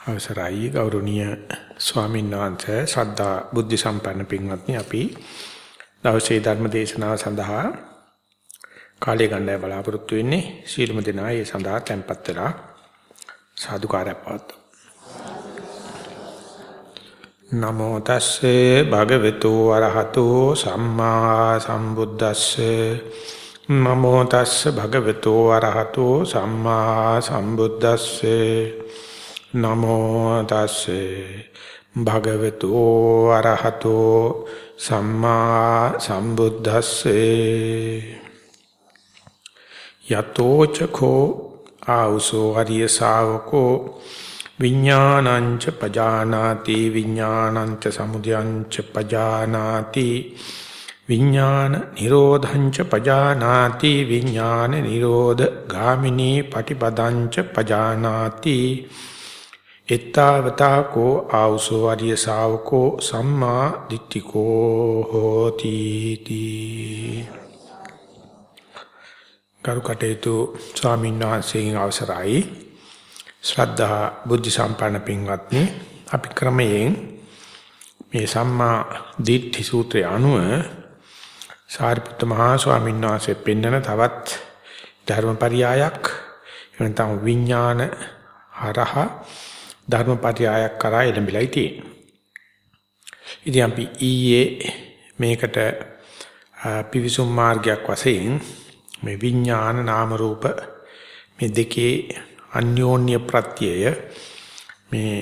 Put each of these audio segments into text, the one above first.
අවසරයි ගෞරවනීය ස්වාමීන් වහන්සේ ශ්‍රද්ධා බුද්ධ සම්පන්න පින්වත්නි අපි දවසේ ධර්ම දේශනාව සඳහා කාලය ගන්නයි බලාපොරොත්තු වෙන්නේ. සීලම දෙනා ඒ සඳහා tempත් වෙලා සාදුකාරය පවත් නමෝ තස්සේ භගවතු වරහතෝ සම්මා සම්බුද්දස්සේ. නමෝ තස්සේ භගවතු වරහතෝ සම්මා සම්බුද්දස්සේ. නමෝ තස්සේ භගවතු අරහතෝ සම්මා සම්බුද්දස්සේ යතෝ චකෝ ආවසෝ අරිය ශාවකෝ විඥානං ච පජානාති විඥානං ච සමුදයං ච පජානාති විඥාන නිරෝධං ච පජානාති විඥාන නිරෝධ ගාමිනී පටිපදං ච පජානාති එත්තාවතා කෝ ආවසෝ ආර්ය ශාවකෝ සම්මා දිට්ඨිකෝ හෝති තී කරුකටේතු ස්වාමීන් වහන්සේගෙන් අවසරයි. ශ්‍රද්ධා බුද්ධ සම්පන්න පින්වත්නි අපි ක්‍රමයෙන් මේ සම්මා දිට්ඨි සූත්‍රය අනුව සාරිපුත්ත මහා ස්වාමීන් වහන්සේ පෙන්වන තවත් ධර්මපරියායක් එවනතම විඥාන හරහා ධර්මපරියායක් කරා එළඹිලායි තියෙන්නේ. ඉතින් අපි ඊයේ මේකට පිවිසුම් මාර්ගයක් වශයෙන් මේ විඥාන නාම රූප මේ දෙකේ අන්‍යෝන්‍ය ප්‍රත්‍යය මේ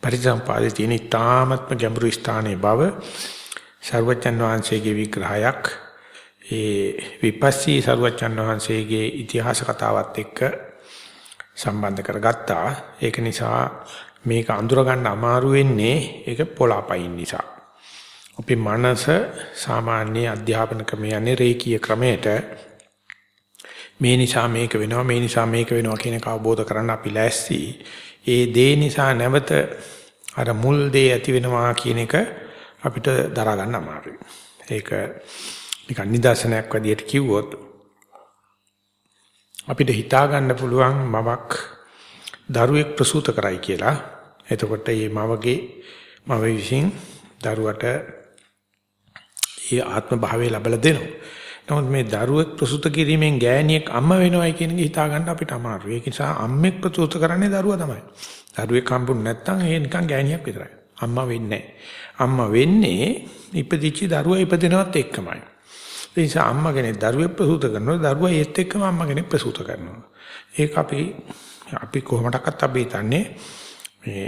පරිසම්පාදයේ තියෙන ඊ타මත්ම ගැඹුරු ස්ථානයේ බව ਸਰවචන් වහන්සේගේ විග්‍රහයක් ඒ විපස්සී ਸਰවචන් වහන්සේගේ ඉතිහාස කතාවත් එක්ක සම්බන්ධ කරගත්තා. ඒක නිසා මේක අඳුර ගන්න අමාරු වෙන්නේ ඒක පොළාපයින් නිසා. අපේ මනස සාමාන්‍ය අධ්‍යාපන ක්‍රමයේ යන්නේ රේකී ක්‍රමයට මේ නිසා මේක වෙනවා මේ නිසා මේක වෙනවා කියන එක අවබෝධ කරගන්න අපි ලෑස්ති. ඒ දේ නිසා නැවත අර මුල් දේ ඇති වෙනවා කියන එක අපිට දරා ගන්න අමාරුයි. ඒක නිකන් නිදර්ශනයක් විදිහට කිව්වොත් අපිට හිතා ගන්න පුළුවන් මවක් දරුවෙක් ප්‍රසූත කරයි කියලා. එතකොට මේ මවගේ මව විසින් දරුවට ඒ ආත්ම භාවය ලැබලා දෙනවා. නමුත් මේ දරුවෙක් ප්‍රසූත කිරීමෙන් ගෑණියෙක් අම්ම වෙනවයි කියන එක හිතා ගන්න අපිට අමාරුයි. ඒ නිසා අම්මෙක් ප්‍රසූත කරන්නේ දරුවා තමයි. දරුවෙක් හම්බුනේ නැත්නම් ඒ නිකන් ගෑණියක් විතරයි. අම්මා වෙන්නේ අම්මා වෙන්නේ ඉපදිච්ච දරුවා ඉපදිනවත් එක්කමයි. ඒ නිසා අම්මා කෙනෙක් දරුවෙක් ප්‍රසූත කරනවා දරුවා ඒත් එක්කම අම්මා කෙනෙක් ප්‍රසූත කරනවා. ඒක අපි අපි කොහොමඩක්වත් අපි හිතන්නේ මේ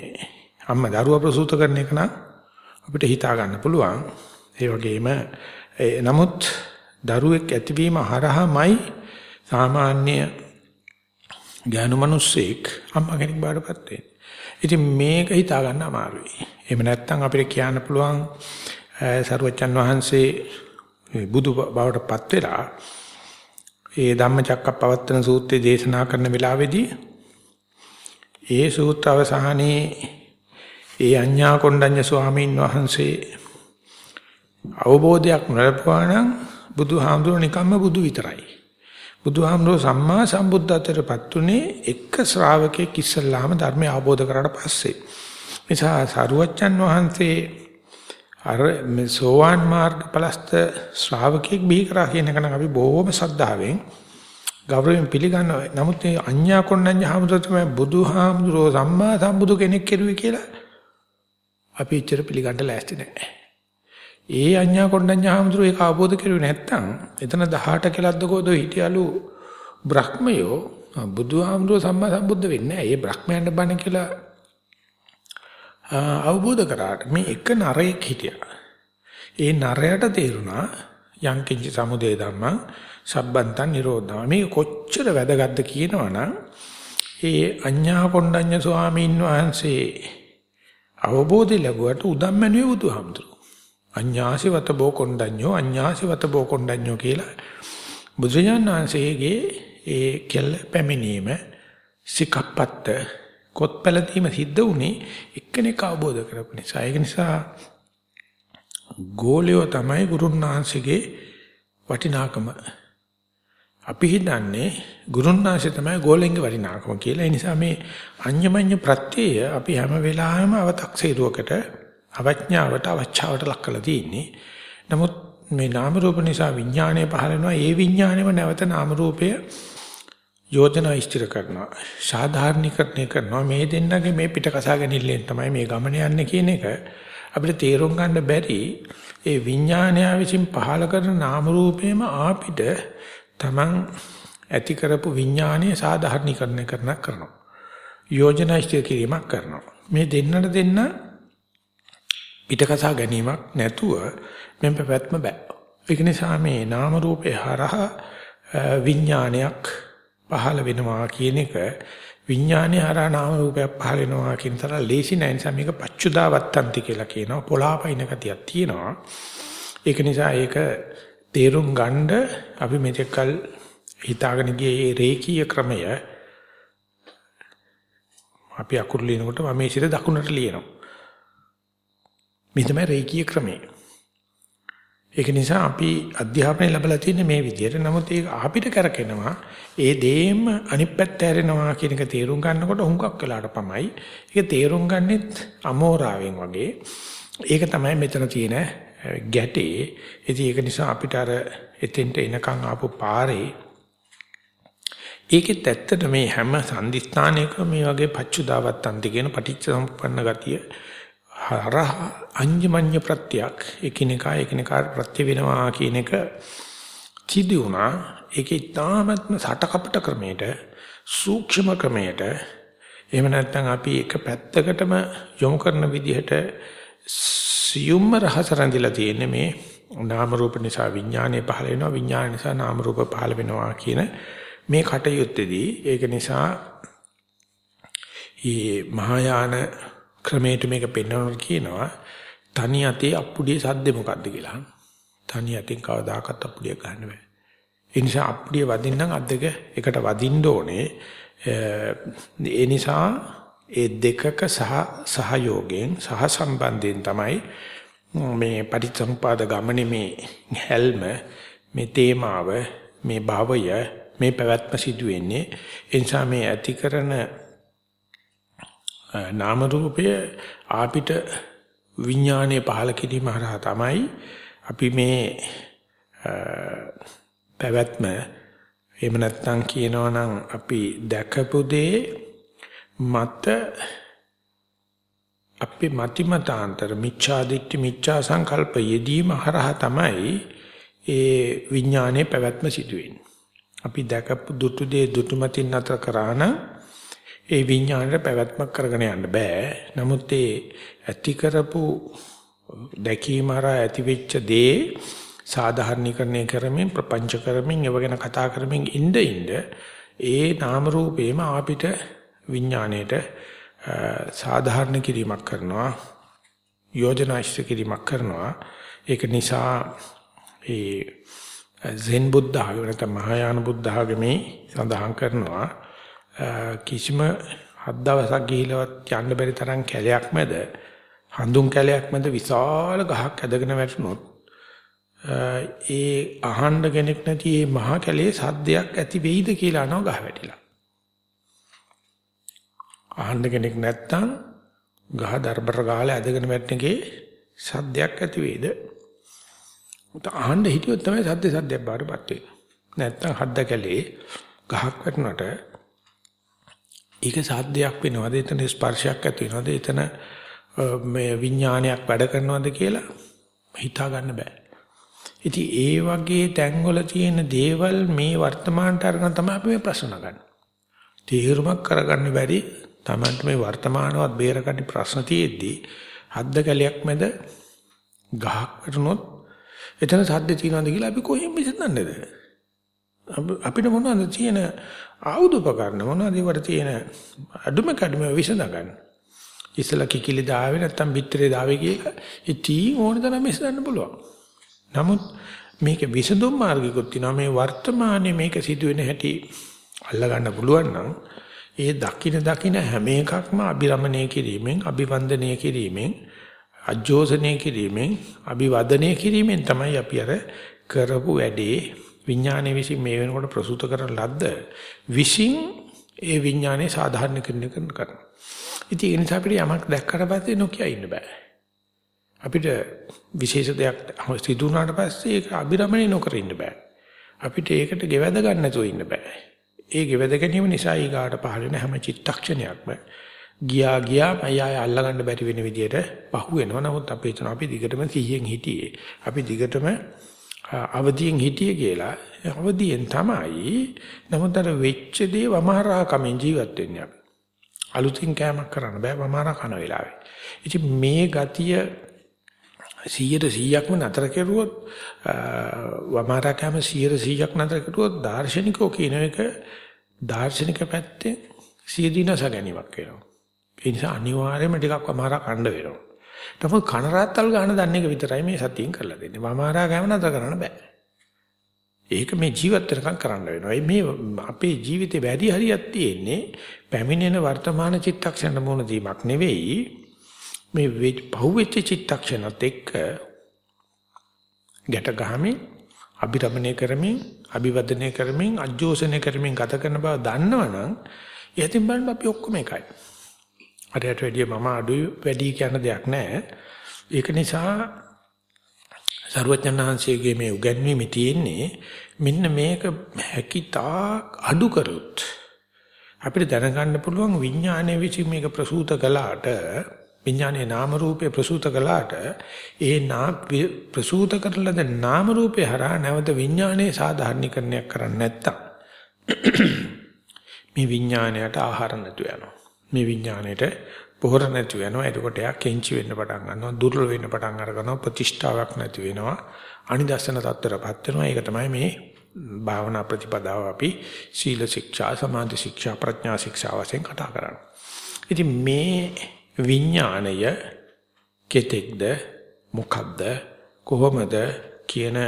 අම්මා දරුවා ප්‍රසූත කරන එක නම් අපිට හිතා ගන්න පුළුවන්. ඒ වගේම නමුත් දරුවෙක් ඇතිවීම හරහාමයි සාමාන්‍ය ඥාන මිනිස්සෙක් අම්මා කෙනෙක් බාටපත් වෙන්නේ. ඉතින් මේක හිතා ගන්න අමාරුයි. එහෙම නැත්නම් අපිට කියන්න පුළුවන් සරුවච්චන් වහන්සේ බුදු බවට පත් වෙලා ඒ ධම්මචක්කප්පවත්තන සූත්‍රය දේශනා කරන වෙලාවේදී ඒ සූත්‍ර අවසානයේ ඒ අඤ්ඤා කොණ්ඩඤ්ඤ ස්වාමීන් වහන්සේ අවබෝධයක් ලැබුවා නම් බුදුහාමුදුරුවෝ නිකම්ම බුදු විතරයි. බුදුහාමුදුරුවෝ සම්මා සම්බුද්ධත්වයටපත් උනේ එක ශ්‍රාවකෙක් ඉස්සල්ලාම ධර්මය අවබෝධ කරලා පස්සේ. නිසා සරුවච්චන් වහන්සේ අර මේ සෝවාන් මාර්ගඵලස්ත ශ්‍රාවකෙක් බිහි කරා කියන එක නම් අපි බොහොම ශ්‍රද්ධාවෙන් ගෞරවයෙන් පිළිගන්නවා. නමුත් මේ අඤ්ඤා කොණ්ණඤ්ඤ හාමුදුරුවෝ තමයි බුදුහාමුදුරුවෝ සම්මා සම්බුදු කෙනෙක් කෙරුවේ කියලා අපි එච්චර පිළිගන්න ලෑස්ති නැහැ. ඒ අඤ්ඤා කොණ්ණඤ්ඤ හාමුදුරුවෝ ඒක අවබෝධ කරුවේ නැත්තම් එතන 18 කෙලද්ද කොදෝ හිටියලු බ්‍රහ්මයෝ බුදුහාමුදුරුවෝ සම්මා සම්බුද්ධ වෙන්නේ නැහැ. ඒ බ්‍රහ්මයන්ට බණ කියලා අවබෝධ කරාට මේ එක නරයෙක් හිටියා. ඒ නරයට තේරුණා යං කිංච සමුදය ධම්මං සබ්බන්තං නිරෝධා. මේ කොච්චර වැදගත්ද කියනවනම් ඒ අඤ්ඤා කොණ්ඩඤ්ඤ ස්වාමීන් වහන්සේ අවබෝධය ලැබුවට උදම්මනුවේ බුදුහාමුදුරුවෝ. අඤ්ඤාසිවත බෝ කොණ්ඩඤ්ඤෝ අඤ්ඤාසිවත බෝ කොණ්ඩඤ්ඤෝ කියලා බුදුරජාණන් වහන්සේගේ ඒ කෙල් පැමිණීම සිකප්පත්ත කොත් පැලදීම සිද්ධ වුණේ එක්කෙනෙක් අවබෝධ කරගන්න නිසා. ඒක නිසා ගෝලියෝ තමයි ගුරුනාංශගේ වටිනාකම අපි හිතන්නේ ගුරුන්නාංශය තමයි ගෝලෙන්ගේ වරිණාකම කියලා. ඒ නිසා මේ අඤ්ඤමඤ්ඤ ප්‍රත්‍යය අපි හැම වෙලාවෙම අව탁සීරුවකට අවඥාවට අවචාවට ලක් කරලා තියෙන්නේ. නමුත් මේ නාම රූප නිසා විඥානය පහළ වෙනවා. ඒ විඥානෙම නැවත නාම රූපය යෝජනා ඉස්තිර කරනවා. සාධාරණීකරණය කරනවා. මේ දෙන්නගේ මේ පිට කසා ගැනීමෙන් තමයි මේ ගමන යන්නේ කියන එක අපිට තේරුම් ගන්න බැරි ඒ විඥානය විසින් පහළ කරන නාම රූපේම ආපිට Taman ඇති කරපු විඥානීය සාධාරණීකරණය කරන කරනවා. යෝජනා ඉස්තිර කිරීමක් කරනවා. මේ දෙන්නට දෙන්න පිටකසා ගැනීමක් නැතුව මෙන් පැවැත්ම බෑ. ඒක නිසා මේ නාම රූපේ හරහා විඥානයක් පහළ වෙනවා කියන එක විඥානේ හරහා නාම රූපයක් පහළ වෙනවා කියන තරම් ලේසි නෑ නිසා මේක පච්චුදාවත්තන්ති කියලා කියනවා පොළාපයින් ගතියක් තියෙනවා. ඒක නිසා ඒක තේරුම් ගන්න අපි මෙතෙක්කල් හිතාගෙන ගියේ රේකී ක්‍රමය අපි අකුරු ලියනකොට වමේ සිට දකුණට ලියනවා. මේ තමයි රේකී ක්‍රමය. ඒක නිසා අපි අධ්‍යාපනය ලැබලා තියෙන්නේ මේ විදිහට. නමුත් ඒක අපිට කරකිනවා ඒ දේම අනිත් පැත්ත හැරෙනවා කියන එක තේරුම් ගන්නකොට හුඟක් වෙලාට පමයි. ඒක තේරුම් ගන්නෙත් අමෝරාවෙන් වගේ. ඒක තමයි මෙතන තියෙන ගැටේ. ඉතින් ඒක නිසා අපිට අර එතෙන්ට එනකන් ආපු පාරේ ඒකෙත් ඇත්තට මේ හැම සම්දිස්ථානයකම මේ වගේ පච්චුදාවත් අන්ති කියන පටිච්ච සම්පන්න ගතිය හරහා අඤ්ඤමඤ්ඤ ප්‍රත්‍යක්. එකිනෙකා එකිනෙකා ප්‍රත්‍ය වෙනවා කියන එක සිදු වුණා. ඒකේ තාමත්ම සටකපට ක්‍රමයට සූක්ෂම ක්‍රමයට. එහෙම නැත්නම් අපි එක පැත්තකටම යොමු කරන විදිහට සියුම්ම රහස රැඳිලා තියෙන්නේ මේ නාම රූප නිසා විඥානය පහළ වෙනවා. විඥාන නිසා නාම රූප පහළ වෙනවා කියන මේ කටයුත්තේදී ඒක නිසා මේ මහායාන ක්‍රමයට මේක පෙන්වනවා කියනවා තනි අතේ අප්පුඩිය සද්දේ මොකද්ද කියලා. තනි අතෙන් කවදාකවත් අප්පුඩිය ගන්න බෑ. ඒ නිසා අප්පුඩිය වදින්නම් අත් දෙක එකට වදින්න ඕනේ. ඒ නිසා ඒ දෙකක සහ සහයෝගයෙන් සහ සම්බන්ධයෙන් තමයි මේ පටිච්චසමුපාද ගමනේ මේ හැල්ම මේ තේමාව මේ භවය මේ පැවැත්ම සිදු වෙන්නේ ඒ නිසා මේ ඇති කරන නාම රූපය ආපිට විඥානයේ පහළ කිරීම හරහා තමයි අපි මේ පැවැත්ම එහෙම නැත්නම් කියනවා නම් අපි දැකපු දේ මත අපි මතිමතාන්තර මිච්ඡා දිට්ඨි මිච්ඡා සංකල්ප යෙදීම හරහා තමයි ඒ විඥානයේ පැවැත්ම සිදුවෙන්නේ. අපි දැකපු දුටු දේ දුටු මතින් නතර කරා නම් ඒ විඥාණයට පැවැත්මක් කරගෙන යන්න බෑ. නමුත් ඒ ඇති කරපු දැකීම හරහා ඇති වෙච්ච දේ සාධාරණීකරණය කරමින් ප්‍රපංච කරමින් ඒව ගැන කතා කරමින් ඉඳ ඉඳ ඒ නාම රූපේම අපිට විඥාණයට සාධාරණ කිරීමක් කරනවා යෝජනා ඉෂ්ට කිරීමක් කරනවා ඒක නිසා ඒ සෙන් බුද්ධ ආගම නැත්නම් මහායාන බුද්ධ ආගමේ සඳහන් කරනවා කිසිම හත් දවසක් ගිහිලවත් යන්න බැරි තරම් කැලයක් මැද හඳුන් කැලයක් මැද විශාල ගහක් ඇදගෙන වැටුනොත් ඒ අහන්න කෙනෙක් නැති මේ මහා කැලේ සද්දයක් ඇති වෙයිද කියලා අහනවා ගහ වැටිලා. අහන්න කෙනෙක් නැත්තම් ගහ දරබර ගාලා ඇදගෙන වැටෙනකේ සද්දයක් ඇති වෙයිද? උත අහන්න හිටියොත් තමයි සද්ද සද්දයක් බාරපත් වෙන්නේ. නැත්තම් හද්ද කැලේ ගහක් වැටුනට ඒක සාධ්‍යයක් වෙනවද? එතන ස්පර්ශයක් ඇති වෙනවද? එතන මේ විඥානයක් වැඩ කරනවද කියලා හිතා ගන්න බෑ. ඉතින් ඒ වගේ තැන්වල තියෙන දේවල් මේ වර්තමානට අරගෙන තමයි අපි මේ ප්‍රශ්න ගන්න. තීරුමක් කරගන්න බැරි Tamanට මේ වර්තමානවත් බේරගන්න ප්‍රශ්න තියෙද්දි හද්ද කැලයක් මැද ගහක් වැටුනොත් එතන සද්ද තියෙනවද කියලා අපි කොහෙන් විසඳන්නේද? අපිට මොනවද තියෙන ආයුධ උපකරණ මොනවද ඒවට තියෙන අඩුම කඩම විසඳ ගන්න. ඉස්සලා කිකිලි දාවේ නැත්තම් පිටරේ දාවේ කියලා ඉතින් ඕන තරම් විසඳන්න පුළුවන්. නමුත් මේක විසඳුම් මාර්ගිකුත් තියෙනවා මේ වර්තමානයේ මේක සිදුවෙන හැටි අල්ල ගන්න පුළුවන් නම් ඒ දකින දකින හැම එකක්ම අභිරමණය කිරීමෙන් අභිවන්දනය කිරීමෙන් අජෝසනය කිරීමෙන් අභිවදනය කිරීමෙන් තමයි අපි අර කරපු වැඩේ විඥානයේ විසින් මේ වෙනකොට ප්‍රසූත කරන ලද්ද විසින් ඒ විඥානයේ සාධාරණීකරණය කරනවා. ඉතින් ඒ නිසා අපිට යමක් දැක්කට පස්සේ නොකිය ඉන්න බෑ. අපිට විශේෂ දෙයක් සිදු වුණාට පස්සේ ඒක අබිරමණය නොකර ඉන්න බෑ. අපිට ඒකට ගෙවැද ගන්න නැතුව ඉන්න බෑ. ඒ ගෙවැද ගැනීම නිසා ඊගාට පහළ වෙන හැම චිත්තක්ෂණයක්ම ගියා ගියා මම ආය අල්ලගන්න බැරි වෙන විදියට පහු වෙනවා. නමුත් අපි හිතන අපි දිගටම 100න් හිටියේ. අපි දිගටම අවදියෙන් හිටියේ කියලා. අවදියෙන් තමයි. නමුත් අර වෙච්ච දේ වමහරා කමෙන් ජීවත් වෙන්නේ අපි. අලුතින් කෑමක් කරන්න බෑ වමහරා කන වෙලාවේ. ඉතින් මේ ගතිය 100%ක්ම නතර කෙරුවොත් වමාරා කැම 100%ක් නතර කෙරුවොත් දාර්ශනිකෝ කියන එක දාර්ශනික පැත්තෙන් සියදිනස ගැනීමක් වෙනවා. ඒ නිසා අනිවාර්යයෙන්ම ටිකක් වමාරා කණ්ඩ වෙනවා. තමයි කන රාත්තල් ගන්න දන්න එක විතරයි මේ සතියෙන් කරලා දෙන්නේ. වමාරා කැම නතර කරන්න බෑ. ඒක මේ ජීවිත වෙනකම් කරන්න වෙනවා. මේ අපේ ජීවිතේ වැඩි හරියක් තියෙන්නේ පැමිණෙන වර්තමාන චිත්තක්ෂණ මොන දීමක් නෙවෙයි මේ පහුවෙච්ච චිත්තක්ෂණත් එක්ක ගැට ගහමින් අභිරමණය කරමින් අභිවදනය කරමින් අජෝසනය කරමින් ගත කරන බව දන්නවනම් යතින් බලන්න අපි ඔක්කොම එකයි. අරයට වැඩිය මම අඩුයි වැඩි කියන දෙයක් නැහැ. ඒක නිසා සරුවචනහන්සේගේ මේ උගන්වීමේ තියෙන්නේ මෙන්න මේක හැකිතා අඩු කරොත් අපිට දැනගන්න පුළුවන් විඥානයේ විසින් මේක ප්‍රසූත කළාට විඥානයේ නාම රූපේ ප්‍රසූත කළාට ඒ නා ප්‍රසූත කරලද නාම රූපේ හරහා නැවත විඥානයේ සාධාරණීකරණයක් කරන්නේ නැත්තම් මේ විඥානයට ආහාර නැතු වෙනවා මේ විඥානයට පොහොර නැතු වෙනවා. එතකොට එයා කෙන්චි වෙන්න පටන් ගන්නවා දුර්වල වෙන්න පටන් අර ගන්නවා ප්‍රතිෂ්ඨාවක් නැති වෙනවා අනිදස්සන තත්ත්වයටපත් වෙනවා. ඒක තමයි මේ භාවනා ප්‍රතිපදාව අපි සීල ශික්ෂා සමාධි ශික්ෂා ප්‍රඥා ශික්ෂා වශයෙන් කතා කරන්නේ. ඉතින් මේ විඥාණය කෙතෙක්ද මොකද්ද කොහොමද කියන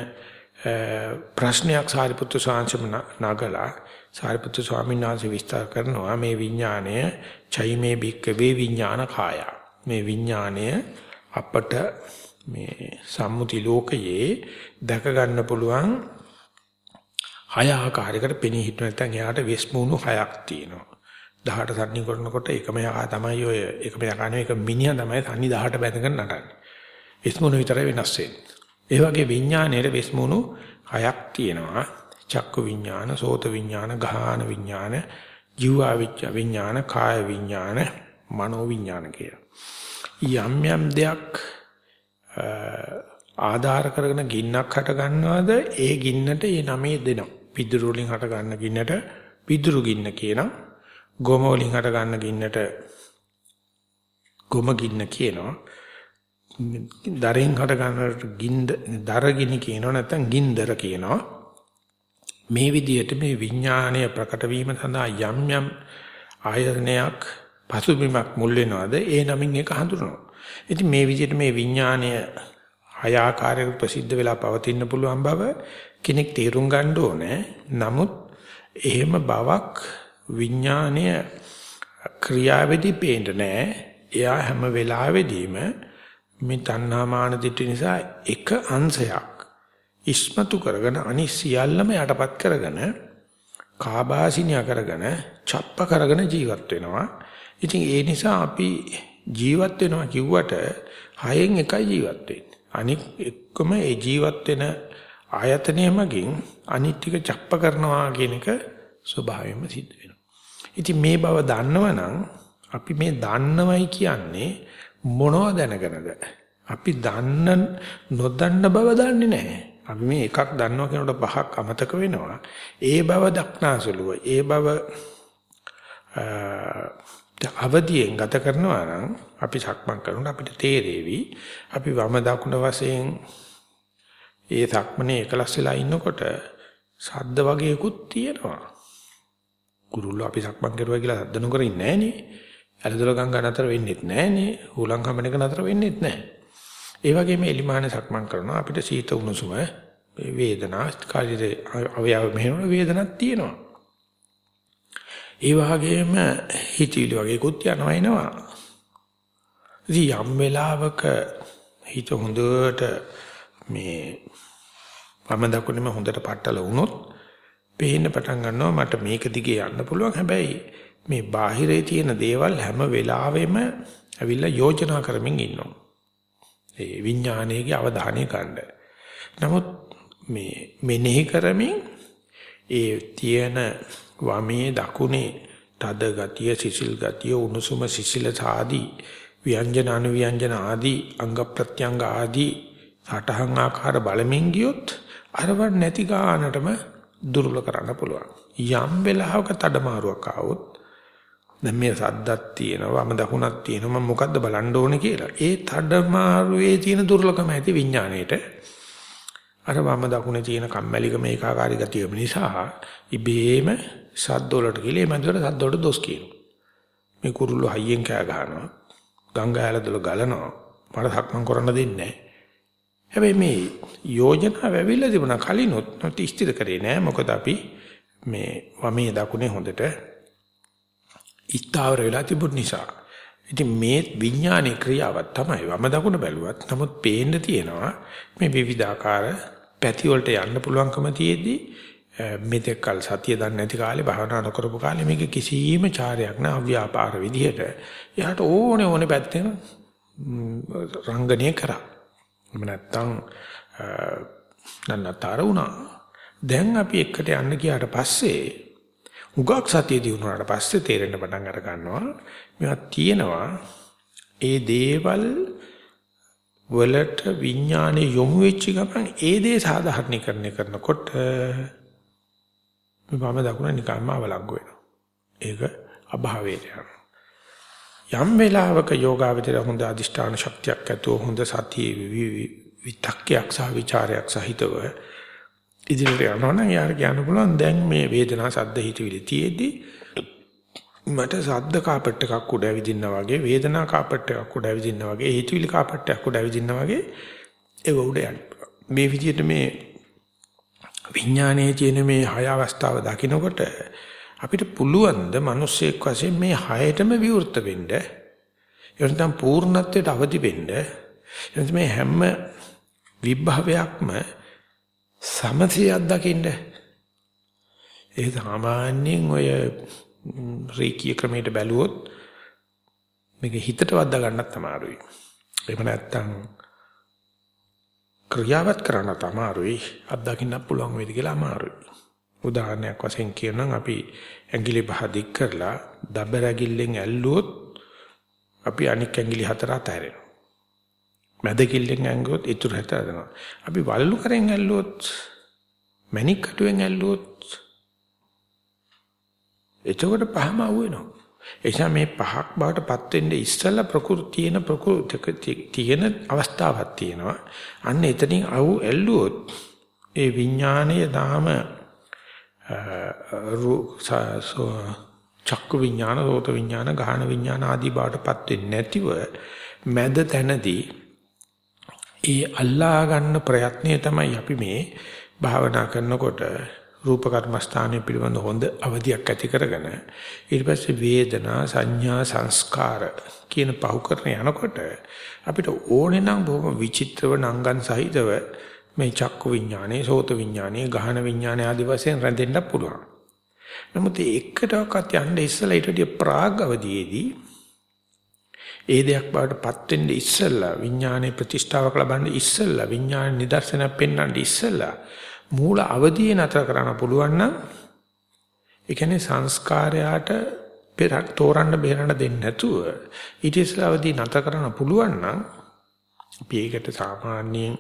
ප්‍රශ්නයක් සාරිපුත්‍ර සාංශම නගලා සාරිපුත්‍ර ස්වාමීන් වහන්සේ විස්තර කරනවා මේ විඥාණය චෛමේ බික්කවේ විඥාන කාය මේ විඥාණය අපට මේ සම්මුති ලෝකයේ දැක ගන්න පුළුවන් හය ආකාරයකට පෙනී හිටු නැත්නම් එයාට වෙස්මුණු හයක් තියෙනවා 18 සන්නි කරනකොට එකම යකා තමයි ඔය එකම යකා නෙවෙයි එක මිනිහා තමයි සන්නි 18 බැඳගෙන නටන්නේ. විස්මුණු විතරයි වෙනස් වෙන්නේ. ඒ වගේ විඥානයේ විස්මුණු හයක් තියෙනවා. චක්කු විඥාන, සෝත විඥාන, ගාහන විඥාන, ජීවා විඥාන, කාය විඥාන, මනෝ විඥාන කියලා. යම් යම් දෙයක් ආධාර කරගෙන ගින්නක් හට ගන්නවද ඒ ගින්නට ඒ නමේ දෙනවා. පිදුරු වලින් හට ගන්න ගින්නට පිදුරු ගින්න කියනවා. ගොම වලින් හට ගන්න ගින්නට ගොම ගින්න කියනවා. දරෙන් හට ගන්නට ගින්ද දරගිනි කියනවා නැත්නම් ගින්දර කියනවා. මේ විදිහට මේ විඥාණය ප්‍රකට වීම සඳහා යම් යම් ආයතනයක් පසුබිමක් මුල් වෙනවද ඒ නමින් ඒක හඳුනනවා. ඉතින් මේ විදිහට මේ විඥාණය හය ආකාරයකට ප්‍රසිද්ධ වෙලා පවතින්න පුළුවන් බව කෙනෙක් තේරුම් ගන්න ඕනේ. නමුත් එහෙම බවක් විඥානය ක්‍රියාවේදී පේන්නේ නැහැ. එයා හැම වෙලාවෙදීම මේ තණ්හා මාන දිටි නිසා එක අංශයක් ඉස්මතු කරගෙන අනිත් සියල්ලම යටපත් කරගෙන කාබාසිනිය කරගෙන ڇප්ප කරගෙන ජීවත් වෙනවා. ඉතින් ඒ නිසා අපි ජීවත් වෙනවා කිව්වට හයෙන් එකයි ජීවත් වෙන්නේ. අනික් එක්කම ඒ ජීවත් වෙන ආයතනය මගින් අනිත් ටික ڇප්ප කරනවා කියන එක ස්වභාවයෙන්ම සිද්ධ වෙනවා. ඉතින් මේ බව දන්නවනම් අපි මේ දන්නවයි කියන්නේ මොනව දැනගෙනද? අපි දන්න නොදන්න බව දන්නේ නැහැ. අපි මේ එකක් දන්නවා කියනකොට පහක් අමතක වෙනවා. ඒ බව දක්නාසුලුව. ඒ බව අවදියෙන් ගත කරනවා නම් අපි සක්මන් කරනකොට අපිට තේරෙවි. අපි වම දකුණ වශයෙන් ඒ සක්මනේ එකලස් වෙලා ඉන්නකොට සද්ද වගේකුත් තියෙනවා. කුරුල්ලෝ අපි සක්මන් කරුවා කියලා සද්ද නොකර ඉන්නේ නෑනේ. ඇලදොල ගංගා නතර වෙන්නෙත් නෑනේ. හුලං හමන එක නතර වෙන්නෙත් නෑ. ඒ වගේම එලිමාන සක්මන් කරනවා අපිට සීත උණුසුම වේදනා කාර්යයේ අවයව මෙහෙම වේදනක් තියෙනවා. ඒ වගේම හිතවිලි වගේකුත් යනවා එනවා. ඉතින් යම් වෙලාවක හිත හොඳට මේ වම දකුණෙම හොඳට පట్టල වුණොත් පේන්න පටන් ගන්නවා මට මේක දිගේ යන්න පුළුවන් හැබැයි මේ බාහිරේ තියෙන දේවල් හැම වෙලාවෙම ඇවිල්ලා යෝජනා කරමින් ඉන්නවා. ඒ විඥානයේ අවධානය ගන්න. නමුත් මේ මෙනෙහි කරමින් ඒ තියෙන වමේ දකුණේ තද ගතිය සිසිල් ගතිය උණුසුම සිසිල සාදී ව්‍යංජන අනුව්‍යංජන ආදී අංග ප්‍රත්‍යංග ආදී සටහන් ආකාර බලමින් ගියොත් අරව නැති ගානටම දුර්වල කරන්න පුළුවන් යම් වෙලාවක තඩමාරුවක් ආවොත් දැන් මේ සද්දක් තියෙනවා වම දකුණක් තියෙනවා මම මොකද්ද බලන්න ඕනේ කියලා ඒ තඩමාරුවේ තියෙන දුර්ලභම ඇති විඥාණයට අර වම දකුණේ තියෙන කම්මැලිකම ඒකාකාරී ගතිය නිසා ඉබේම සද්ද වලට ගිලේ මන්දර සද්ද වලට දොස් කියනවා. මේ කුරුල්ලෝ හයියෙන් කෑ ගහනවා. ගංගා ඇලදල ගලනවා. මට සක්මන් කරන්න දෙන්නේ නැහැ. හැබැයි මේ යෝජනා වැවිලා තිබුණා කලිනොත් නැති ස්ථිර කරේ නෑ මොකද අපි මේ වමේ දකුණේ හොඳට ඉස්තාවර වෙලා තිබුණ නිසා. ඉතින් මේ විඥානයේ ක්‍රියාවක් තමයි වම දකුණ බැලුවත්. නමුත් පේන්න තියෙනවා මේ විවිධාකාර පැති වලට යන්න පුළුවන්කම තියෙද්දි මෙතෙක්කල් සතිය දන්නේ නැති කාලේ භාවනා නොකරපු කාලේ මේක කිසිම චාරයක් නෑ අව්‍යාපාර විදිහට. එයාට ඕනේ ඕනේ පැත්තෙන් රංගනීය කරා. එහෙම නැත්තම් නන්නතර වුණා. දැන් අපි එකට යන්න ගියාට පස්සේ උගක් සතිය දිනුනාට පස්සේ තේරෙන්න පටන් අර ගන්නවා මේවා තියෙනවා ඒ දේවල් වලට විඥානේ යොමු වෙච්ච ගමන් ඒ දේ සාධාරණීකරණය කරනකොට මේ වම දකුණ නිකම්ම අවලංගු වෙනවා. ඒක අභාවයට යනවා. යම් වෙලාවක යෝගාවචර හොඳ අදිෂ්ඨාන ශක්තියක් ඇතුව හොඳ සතියේ විතක්කයක් සහ ਵਿਚාරයක් සහිතව ඉදිරියට යනවා නම් යාර කියන්න පුළුවන් දැන් මේ වේදනා සද්ද හිතවිලි තියේදී මට සද්ද කාපට් එකක් උඩ ඇවිදින්න වගේ වේදනා කාපට් එකක් උඩ ඇවිදින්න වගේ හිතවිලි කාපට් එකක් උඩ ඇවිදින්න වගේ ඒව උඩ යන්න. මේ විදිහට මේ විඥානයේ තියෙන මේ හය අවස්ථාව දකිනකොට අපිට පුළුවන් ද මිනිස්සෙක් වශයෙන් මේ හයටම විවෘත වෙන්න? එනනම් පූර්ණත්වයට අවදි වෙන්න? එනනම් මේ හැම විභවයක්ම සමසියක් දකින්න ඒ සාමාන්‍යයෙන් ඔය රීකිය ක්‍රමයට බැලුවොත් මේක හිතට වද්දා ගන්නත් අමාරුයි. එහෙම නැත්නම් ක්‍රියාවත් කරන්න අමාරුයි අත්දකින්න පුළුවන් වේද කියලා අමාරුයි. උදාහරණයක් වශයෙන් කියනනම් අපි ඇඟිලි පහ දික් කරලා දබර ඇඟිල්ලෙන් ඇල්ලුවොත් අපි අනික් ඇඟිලි හතර අතහැරෙනවා. මැද කිල්ලෙන් ඇංගුවොත් ඉතුරු හත හදනවා. අපි වලලු කරෙන් ඇල්ලුවොත් මැණික් කටුවෙන් ඇල්ලුවොත් එතකොට පහම අහුවෙනවා. එනිසා මේ පහක් බවට පත් වෙන්න ඉස්සෙල්ලා ප්‍රകൃතියන ප්‍රകൃති තියෙන අවස්ථාවක් තියෙනවා. අන්න එතනින් අහු ඇල්ලුවොත් ඒ විඥානයේ දාම චක්කු විඥාන, රෝත විඥාන, ගාහන විඥාන ආදී බවට පත් වෙන්නේ නැතිව මැද තැනදී ඒ අල්ලා ගන්න ප්‍රයත්නය තමයි අපි මේ භාවනා කරනකොට රූප කර්මස්ථානයේ පිළිබඳ හොඳ අවධියක් ඇති කරගෙන ඊට පස්සේ වේදනා සංඥා සංස්කාර කියන පහුකරන යනකොට අපිට ඕනේ නම් බොහොම විචිත්‍රව නංගන් සහිතව මේ චක්කු විඥානේ සෝත විඥානේ ගහන විඥානේ ආදි වශයෙන් රැඳෙන්න පුළුවන්. නමුත් ඒකටවත් යන්න ඉස්සලා ඊට වඩා ප්‍රාග් අවධියේදී ඒ දෙයක් බවට පත් වෙන්න ඉස්සලා විඥානේ ප්‍රතිෂ්ඨාවක් ලබන්න ඉස්සලා විඥාන නිදර්ශනයක් පෙන්වන්න ඉස්සලා මූල අවධිය නතර කරන්න පුළුවන් නම් ඒ කියන්නේ සංස්කාරයාට පෙරක් තෝරන්න බේරන්න දෙන්නේ නැතුව ඊට ඉස්සෙල්ලා අවධිය නතර කරන්න පුළුවන් නම් අපි ඒකට සාමාන්‍යයෙන්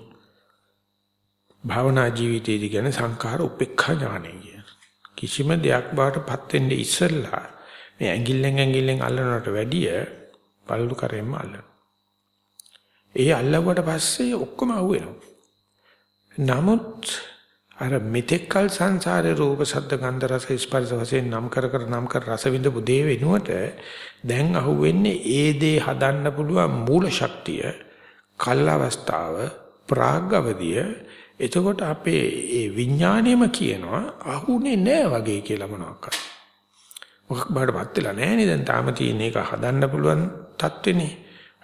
භාවනා ජීවිතයේදී කියන්නේ සංඛාර උපේක්ඛා ඥානය කියන. කිසිම දෙයක් බාටපත් වෙන්නේ ඉස්සෙල්ලා මේ ඇඟිල්ලෙන් ඇඟිල්ලෙන් අල්ලනවට වැඩිය පළලු කරෙන්ම අල්ලන. ඒ අල්ලුවට පස්සේ ඔක්කොම අහුවෙනවා. නමුත් අර මෙතෙක්කල් සංසාරේ රූප ශබ්ද ගන්ධ රස ස්පර්ශ වශයෙන් නම් කර කර නම් කර රස විඳපු දේ වෙනුවට දැන් අහුවෙන්නේ ඒ දේ හදන්න පුළුවන් මූල ශක්තිය කල් අවස්ථාව ප්‍රාග්ගවදිය එතකොට අපේ ඒ විඥාණයම කියනවා අහුනේ නෑ වගේ කියලා මොනවාක්වත් මොකක් බාටපත් වෙලා නෑනේ දැන් තාම තියෙන එක හදන්න පුළුවන් තත්වෙනේ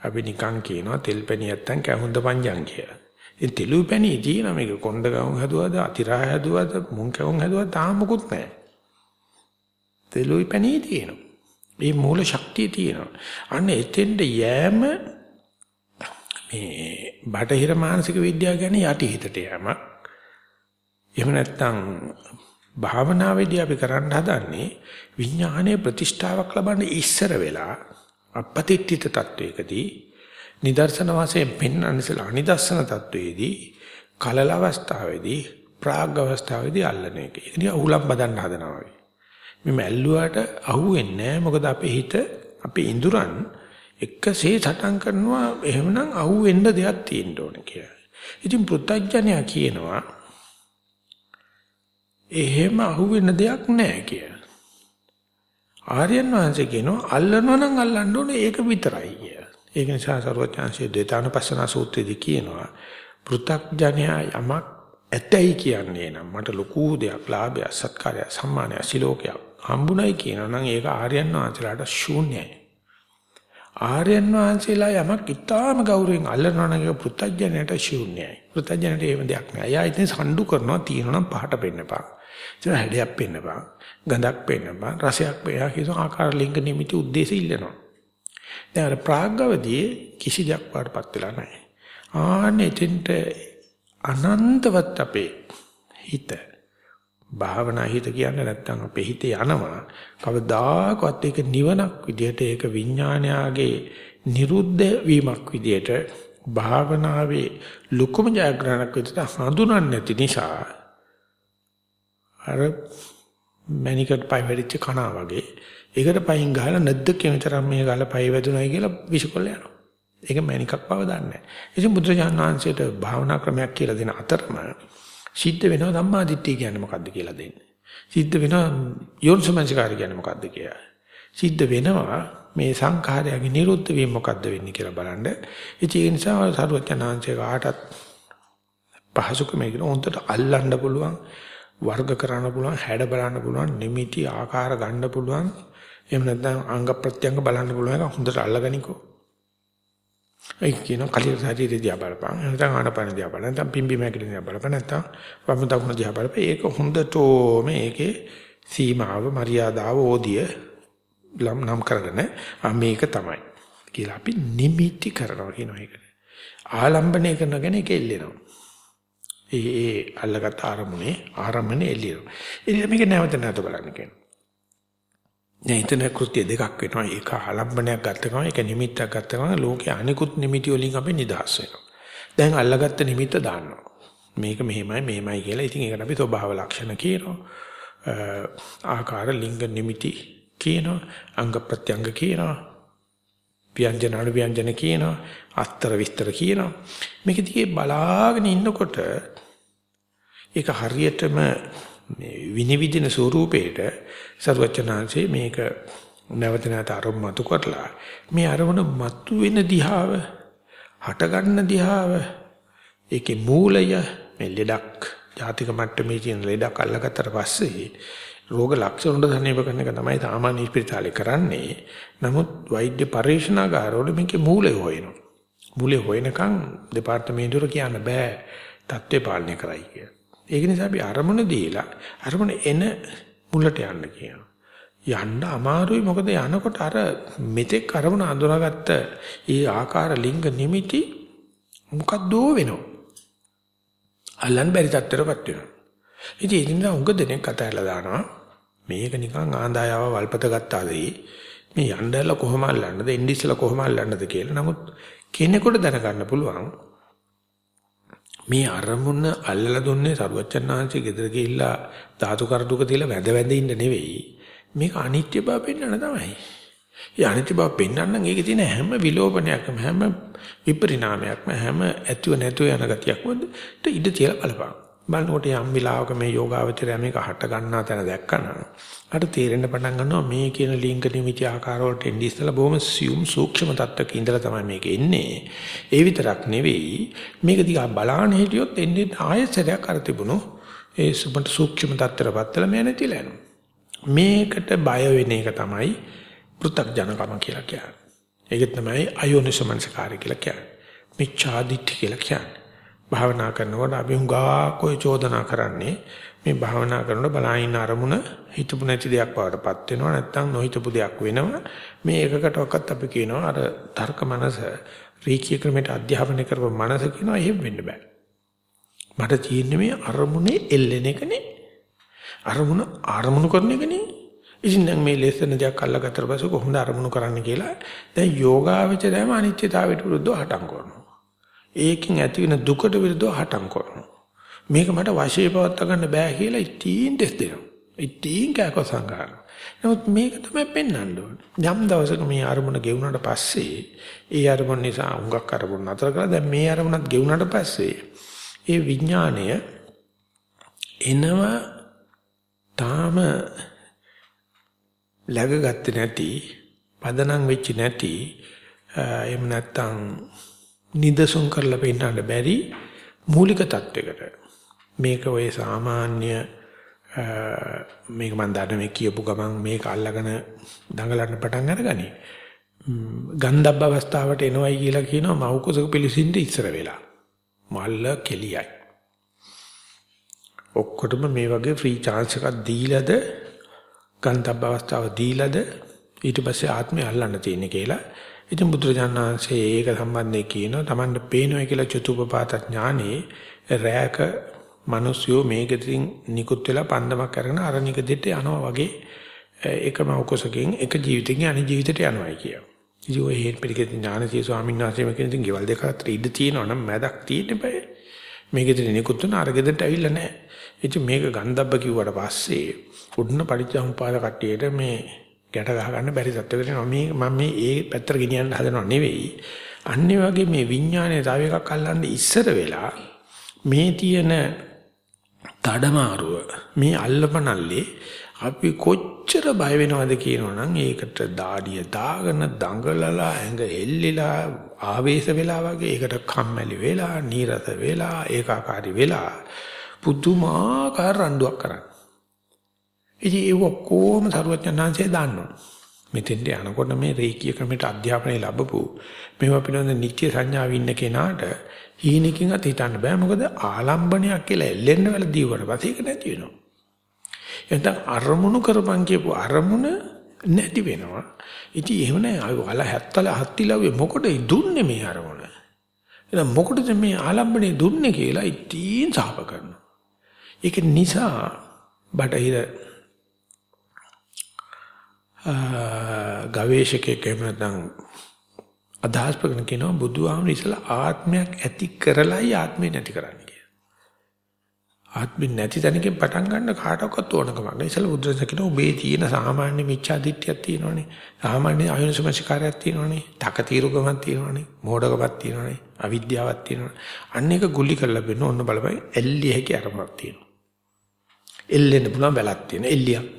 අපි නිකන් කියනවා තෙල් පැණි නැත්තම් කැහුඳ පංජන් කියලා ඒ තෙලු පැණි තියෙන මේක කොණ්ඩ ගවුම් හැදුවද අතිරා හැදුවද මුං කවුම් හැදුවද තාම මොකුත් නැහැ. තෙලුයි පැණි තියෙනවා. මේ මූල ශක්තිය තියෙනවා. අන්න එතෙන්ට යෑම මේ බටහිර මානසික විද්‍යාව කියන්නේ යටි හිතට යෑමක්. එහෙම නැත්නම් භාවනාවේදී අපි කරන්න හදන්නේ විඥානයේ ප්‍රතිෂ්ඨාවක් ලබන්න ඉස්සර වෙලා අපපතිත්‍ිත තත්වයකදී නිදර්ශන වශයෙන් පෙන්වන්න ඉස්සලා අනිදර්ශන තත්වයේදී කලල අවස්ථාවේදී ප්‍රාග් අවස්ථාවේදී අල්ලන එක. ඒක නිකන් උහුලම් බදන්න හදනවා වගේ. මේ ඇල්ලුවාට අහුවෙන්නේ නැහැ මොකද අපේ හිත අපේ ඉඳුරන් එකසේ සටන් කරනවා එහෙමනම් අහුවෙන්න දෙයක් තියෙන්න ඕනේ කියලා. ඉතින් පෘථග්ජනයා කියනවා එහෙම අහුවෙන්න දෙයක් නැහැ කියලා. ආර්යයන් වහන්සේ කියනවා අල්ලනවා නම් අල්ලන්න ඕනේ ඒක විතරයි කියලා. ඒක නිසා සරුවචාන්සේ දේතානුපස්සන සූත්‍රයේදී කියනවා පෘථග්ජනයා යමක් ඇතයි කියන්නේ නම් මට ලොකු දෙයක් ලාභය සත්කාරය සම්මානය සිලෝකයක් හම්බුණයි කියනවා නම් ඒක ආර්යයන් වහන්සේලාට ශූන්‍යයි. ආර්යයන් වහන්සේලා යමක් ඉතාම ගෞරවයෙන් අල්ලනවා නම් ඒක පෘථග්ජනයට ශූන්‍යයි. පෘථග්ජනයට එහෙම දෙයක් නෑ. එයා ඉතින් සම්ඩු කරනවා තියෙනවා නම් පහට පෙන්නපන්. ඉතින් හැඩයක් පෙන්නපන්. ගඳක් පෙන්නපන්. රසයක් පෙන්නපන්. කිසිම ආකාර ලිංග නිමිති ಉದ್ದೇಶ ඉල්ලනවා. දැන් අර ප්‍රාග්ගවදී කිසි දෙයක් පාඩපත් වෙලා නැහැ. ආන්නේ එතෙන්ට අනන්තවත් අපේ හිත භාවනා හිත කියන්නේ නැත්තම් අපේ හිතේ යනවා කවදාකවත් ඒක නිවනක් විදියට ඒක විඥානයාගේ නිරුද්ධ වීමක් විදියට භාවනාවේ ලුකුම ජයග්‍රහණක් විදියට හඳුනන්නේ නැති නිසා අර මැනිකට් පයි වෙරිච්ච කනවා වගේ ඒකට පයින් ගහලා නැද්ද කියන තරම් මේ ගාලා පයි වැදුනයි කියලා විශ්කොල්ල යනවා. ඒක මැනිකක් බව දන්නේ නැහැ. ඉතින් බුදුරජාණන් වහන්සේට භාවනා ක්‍රමයක් කියලා දෙන අතරම සිද්ධ වෙනවා ධම්මා දිට්ඨිය කියන්නේ මොකද්ද කියලා දෙන්නේ. සිද්ධ වෙනවා යෝනිසමංසකාරය කියන්නේ මොකද්ද කියලා. සිද්ධ වෙනවා මේ සංඛාරයගේ නිරුද්ධ වීම මොකද්ද වෙන්නේ කියලා බලන්න. ඒ නිසා සරුවචනාංශය කාටත් පහසුකම කියන උන්ට අල්ලන්න පුළුවන් වර්ග කරන්න පුළුවන් හැඩ බලන්න පුළුවන් නිමිති ආකාර ගන්න පුළුවන් එහෙම නැත්නම් අංග ප්‍රත්‍යංග බලන්න පුළුවන් එක හොඳට අල්ලගනිකෝ ඒක කියන කලිය ශරීරය දිහා බලපන්. නැත්නම් ආනපන දිහා බලපන්. නැත්නම් පිම්බි මැකිලි දිහා බලපන්. නැත්නම් වම් දකුණ දිහා බලපන්. ඒක හොඳටම මේකේ සීමාව, මරියාදාව, ඕදිය ලම් නම් කරගෙන මේක තමයි කියලා අපි නිමිති කරනවා කියනවා ඒකට. ආලම්බණය කරනගෙන ඒක එල්ලෙනවා. ඒ ඒ අල්ලගත් ආරමුණේ ආරම්මනේ එල්ලෙනවා. ඉතින් මේක නැවත නැවත බලන්න කියනවා. දැන් හිතන කෘත්‍ය දෙකක් වෙනවා. ඒක ආලම්බනයක් ගත්ත ගමන් ඒක නිමිත්තක් ගත්ත ගමන් ලෝකේ අනිකුත් නිමිති වලින් අපි නිදහස් වෙනවා. දැන් අල්ලගත්ත නිමිත්ත දාන්නවා. මේක මෙහෙමයි මෙහෙමයි කියලා. ඉතින් ඒකට අපි ස්වභාව ලක්ෂණ කියනවා. ආකාර ලිංග නිමිති කියනවා. අංග ප්‍රත්‍යංග කියනවා. ව්‍යංජන අනු ව්‍යංජන කියනවා. අස්තර විස්තර කියනවා. මේක දිගේ බලාගෙන ඉන්නකොට ඒක හරියටම මේ විනිවිදින ස්වරූපේට සරුවචනාංශේ මේක නැවත නැවත අරමුණු කරලා මේ අරමුණ මතු වෙන දිහාව හට ගන්න දිහාව ඒකේ මූලය මේ ලෙඩක් ජාතික මට්ටමේ තියෙන ලෙඩක් අල්ලගත්තට පස්සේ රෝග ලක්ෂණ වලට සනීප කරන එක තමයි සාමාන්‍ය ස්පිරිතාලේ කරන්නේ. නමුත් වෛද්‍ය පරීක්ෂණාගාරවල මේකේ මූලය හොයනවා. මූලය හොයනකම් දෙපාර්තමේන්තුවට කියන්න බෑ தත්ත්වේ පාලනය කරයි කියලා. ඒක නිසා අපි අරමුණ දීලා අරමුණ එන මුලට යන්න කියනවා. යන්න අමාරුයි මොකද යනකොට අර මෙතෙක් අරමුණ අඳුනාගත්ත ඒ ආකාර ලිංග නිමිති මොකක්ද වෙනව. අල්ලන් බැරි තත්ත්වයකටපත් වෙනවා. ඉතින් ඒ නිසා උඟ දෙනෙක් කතාලා දානවා මේක නිකන් ආන්දායව වල්පත ගත්තාදේ මේ යන්නදලා කොහොම අල්ලන්නද එන්ඩිස්ලා කොහොම අල්ලන්නද කියලා. නමුත් කෙනෙකුට දැනගන්න පුළුවන් මේ අරමුණ අල්ලලා දුන්නේ සරුවච්චන්හන්සේ ගෙදර ගිහිල්ලා ධාතු කරඩුක තියලා වැඳ වැඳ ඉන්න නෙවෙයි. මේක අනිත්‍ය බව පෙන්වන්න තමයි. ඒ අනිත්‍ය බව පෙන්වන්න ඒකේ තියෙන හැම විලෝපනයක්ම හැම විපරිණාමයක්ම හැම ඇතුව නැතුව යන ගතියක්ම ඉඳ තියලා බලපං. බලනකොට යම් විලාවක මේ යෝගාවචරය මේක හට ගන්නා තැන දැක්කම අර තේරෙන්න පටන් ගන්නවා මේ කියන ලිංග නිමිති ආකාර වලට එන්නේ ඉස්සලා බොහොම සියුම් සූක්ෂම තත්ත්වක ඉඳලා තමයි මේක එන්නේ. ඒ විතරක් නෙවෙයි මේක දිහා බලාන හිටියොත් එන්නේ ආයසරයක් අර තිබුණු ඒ සුබට සූක්ෂම තත්ත්වයටපත්ලා මේ නැතිලා යනවා. මේකට බය වෙන එක තමයි පෘථග්ජනකම කියලා කියන්නේ. ඒක තමයි අයෝනිසමනසකාරය කියලා කියන්නේ. මිච්ඡාදිත්‍ය කියලා කියන්නේ. භාවනා කරනකොට අපි හුඟා કોઈ චෝදනා කරන්නේ? මේ භාවනා කරනකොට බලාගෙන අරමුණ හිතපු නැති දෙයක් වඩටපත් වෙනවා නැත්නම් නොහිතපු දෙයක් වෙනවා. මේ එකකටවත් අපි කියනවා අර තර්ක මනස රීකී ක්‍රමයට අධ්‍යාපනය කරපු මනස කියනවා එහෙම වෙන්න බෑ. මට තියෙන්නේ මේ අරමුණේ එල්ලෙන එකනේ අරමුණ අරමුණු කරන එකනේ ඉතින් දැන් මේ ලෙසන දෙයක් අල්ලගත්තට පස්සේ කොහොමද අරමුණු කරන්න කියලා? දැන් යෝගාවචරයම අනිත්‍යතාවයට විරුද්ධව හටම් කරනවා. ඒකෙන් ඇති වෙන දුකට විරුද්ධව හටම් කරනවා මේක මට වශයේ පවත්වා ගන්න බෑ කියලා ඉතින් දෙස් දෙනවා. ඉතින් කෑකෝ සංගාන. නමුත් මේක තමයි පෙන්වන්න ඕනේ. යම් දවසක මේ අරමුණ ගෙවුනට පස්සේ ඒ අරමුණ නිසා උඟක් අරමුණ නතර කරලා දැන් මේ අරමුණත් ගෙවුනට පස්සේ ඒ විඥාණය එනව තාම läගගත්තේ නැති පදනම් වෙච්ච නැති එහෙම නැත්තම් නිදසුන් කරලා පෙන්නන්න බැරි මූලික தත්වයකට මේක ඔය සාමාන්‍ය මේක මම දන්න මේ කියපු ගමන් මේක අල්ලගෙන දඟලන්න පටන් අරගනි. ගන්ධබ්බ අවස්ථාවට එනවයි කියලා කියනවා මව් කුසක පිළිසින්ද ඉස්සර වෙලා. මල්ල කෙලියයි. ඔක්කොටම මේ වගේ ෆ්‍රී chance එකක් දීලාද ගන්ධබ්බ අවස්ථාව දීලාද ඊට පස්සේ ආත්මය අල්ලන්න තියෙන්නේ කියලා. ඉතින් බුදුරජාණන් වහන්සේ ඒක සම්බන්ධයෙන් කියනවා Tamanne පේනවා කියලා චතුපපාත ඥානේ රැයක මිනිස්සුયો මේකෙන් නිකුත් වෙලා පන්දමක් අරගෙන අරණික දෙට යනවා වගේ එකම උකසකින් එක ජීවිතකින් අනිත් ජීවිතයට යනවායි කියනවා. ඉතින් ඔය හේත් පිළිකෙත් ඥානසී ස්වාමීන් වහන්සේම කියන ඉතින් ගෙවල් දෙක අතර ඉඩ තියෙනවා නම් මැදක් තියෙන්න බෑ. මේකෙද නිකුත් වෙන අර ගෙදරට ඇවිල්ලා නැහැ. ඉතින් මේක ගන්ධබ්බ කිව්වට පස්සේ උඩන පරිච්ඡම්පාද කට්ටියට මේ ගැට ගහ ගන්න බැරි සත්‍යකට මම මම මේ ඒ පැත්තට ගෙනියන්න හදනව නෙවෙයි. අන්නේ වගේ මේ විඥානයේ තව එකක් අල්ලන්න ඉස්සර වෙලා මේ තියෙන තඩමාරුව මේ අල්ලපනල්ලේ අපි කොච්චර බය වෙනවද කියනවනම් ඒකට දාඩිය දාගෙන දඟලලා ඇඟ එල්ලිලා ආවේශ වෙලා වගේ ඒකට කම්මැලි වෙලා නීරස වෙලා ඒකාකාරී වෙලා පුදුමාකාර රණ්ඩුවක් කරන්නේ. ඉතින් ඒක කොහොම සරුවචනාංශය දාන්නවා. මෙතෙන්ට යනකොට මේ රේකී ක්‍රමයට අධ්‍යාපනය ලැබපු මේවා පිළිබඳ නිත්‍ය සංඥාව ඉන්න කෙනාට හීනකින්වත් හිතන්න බෑ මොකද ආලම්බණයක් කියලා එල්ලෙන්න වෙල දීවට පස්සේ ඒක නැති වෙනවා. එතන අරමුණු කරපන් කියපු අරමුණ නැති වෙනවා. ඉතින් එහෙම නෑ වල 70 හත්තිලව්වේ මොකටද දුන්නේ මේ අරමුණ? එහෙනම් මොකටද මේ ආලම්බණේ දුන්නේ කියලා ඉතින් සාප කරනවා. ඒක නිසා බටහිර ගවේෂකයෙක් එහෙම නැත්නම් අදහස් ප්‍රකටන කියනවා බුදුහාමුදුරු ඉස්සලා ආත්මයක් ඇති කරලයි ආත්මේ නැති කරන්නේ කියලා. ආත්මේ නැති තැනකින් පටන් ගන්න කාටවත් ඕනකමක් නැහැ. ඉස්සලා බුදුරජාණන් කියනවා ඔබේ තියෙන සාමාන්‍ය මිච්ඡා දිට්ඨියක් තියෙනවනේ. සාමාන්‍ය අයෝනිසමස්කාරයක් තියෙනවනේ. තකතිරුකමක් තියෙනවනේ. මෝඩකමක් තියෙනවනේ. අවිද්‍යාවක් තියෙනවනේ. අන්න එක ගුලි කරලා බෙන්න ඔන්න බලපන් එල්ලිය හැකි අරමුණක් තියෙනවා. එල්ලෙන්න පුළුවන් බැලක් තියෙන එල්ලියක්.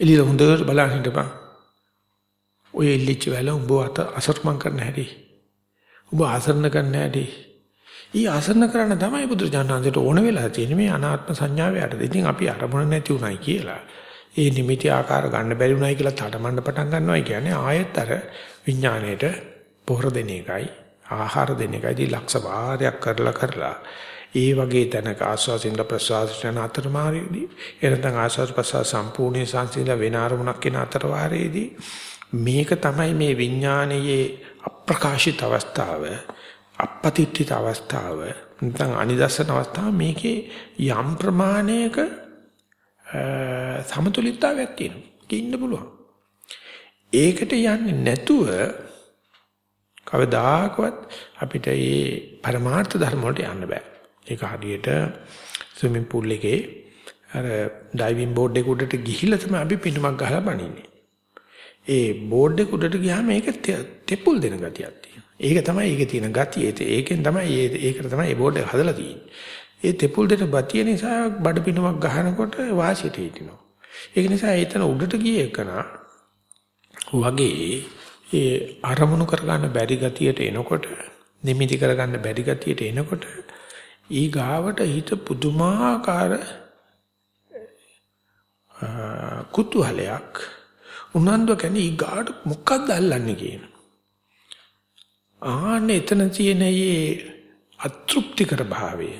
එළිය හොඳට බලන් හිටපන්. ඔය ඉල්ලිච්ච වෙල උඹ අත අසර්මන් කරන්න හැටි. උඹ ආසරණ කරන්න හැටි. ඊ ආසරණ කරන්න තමයි බුදුරජාණන්සේට ඕන වෙලා තියෙන්නේ මේ අනාත්ම සංඥාව යටතේ. ඉතින් අපි අරමුණ නැති උනායි කියලා. ඒ නිමිති ආකාර ගන්න බැරි උනායි කියලා තඩමඬ පටන් ගන්නවා කියන්නේ ආයෙත් අර විඥාණයට පොහොර දෙන එකයි ආහාර දෙන එකයි ලක්ෂ වාරයක් කරලා කරලා ඒ වගේ තැනක ආස්වාසින්ද ප්‍රසවාසයන් අතරමාරයේදී එනතන් ආස්වාස් ප්‍රසවාස සම්පූර්ණ සංසිඳලා වෙන අරමුණක් වෙන අතරවාරයේදී මේක තමයි මේ විඥානයේ අප්‍රකාශිත අවස්ථාව අපපතිත්‍ිත අවස්ථාව නැත්නම් අනිදස්සන අවස්ථාව මේකේ යම් ප්‍රමාණයක සමතුලිතතාවයක් තියෙනවා. ඉන්න පුළුවන්. ඒකට යන්නේ නැතුව කවදාකවත් අපිට මේ පරමාර්ථ ධර්ම වලට යන්න බෑ. ඒක හරියට ස්විමින් pool එකේ අර ඩයිවිං බෝඩ් එක උඩට ගිහිල්ලා තමයි අපි පිටුමක් ගහලා බනින්නේ. ඒ බෝඩ් එක උඩට ගියාම ඒක තෙපුල් දෙන ගතියක් තියෙනවා. ඒක තමයි ඒකේ තියෙන ගතිය. ඒකෙන් තමයි ඒකට තමයි මේ බෝඩ් එක හදලා තියෙන්නේ. ඒ තෙපුල් දෙන බතිය නිසා බඩ පිටුමක් ගහනකොට වාසියට හිටිනවා. ඒක නිසා එතන උඩට ගිය එකනා වගේ ඒ අරමුණු කරගන්න බැරි ගතියට එනකොට නිමිති කරගන්න බැරි ගතියට එනකොට ඊ ගාවට හිත පුදුමාකාර කුතුහලයක් උනන්දු කියන්නේ ඊ ගාට මොකක්ද අල්ලන්නේ කියන. ආන්නේ එතන තියෙන මේ අතෘප්තිකර භාවය.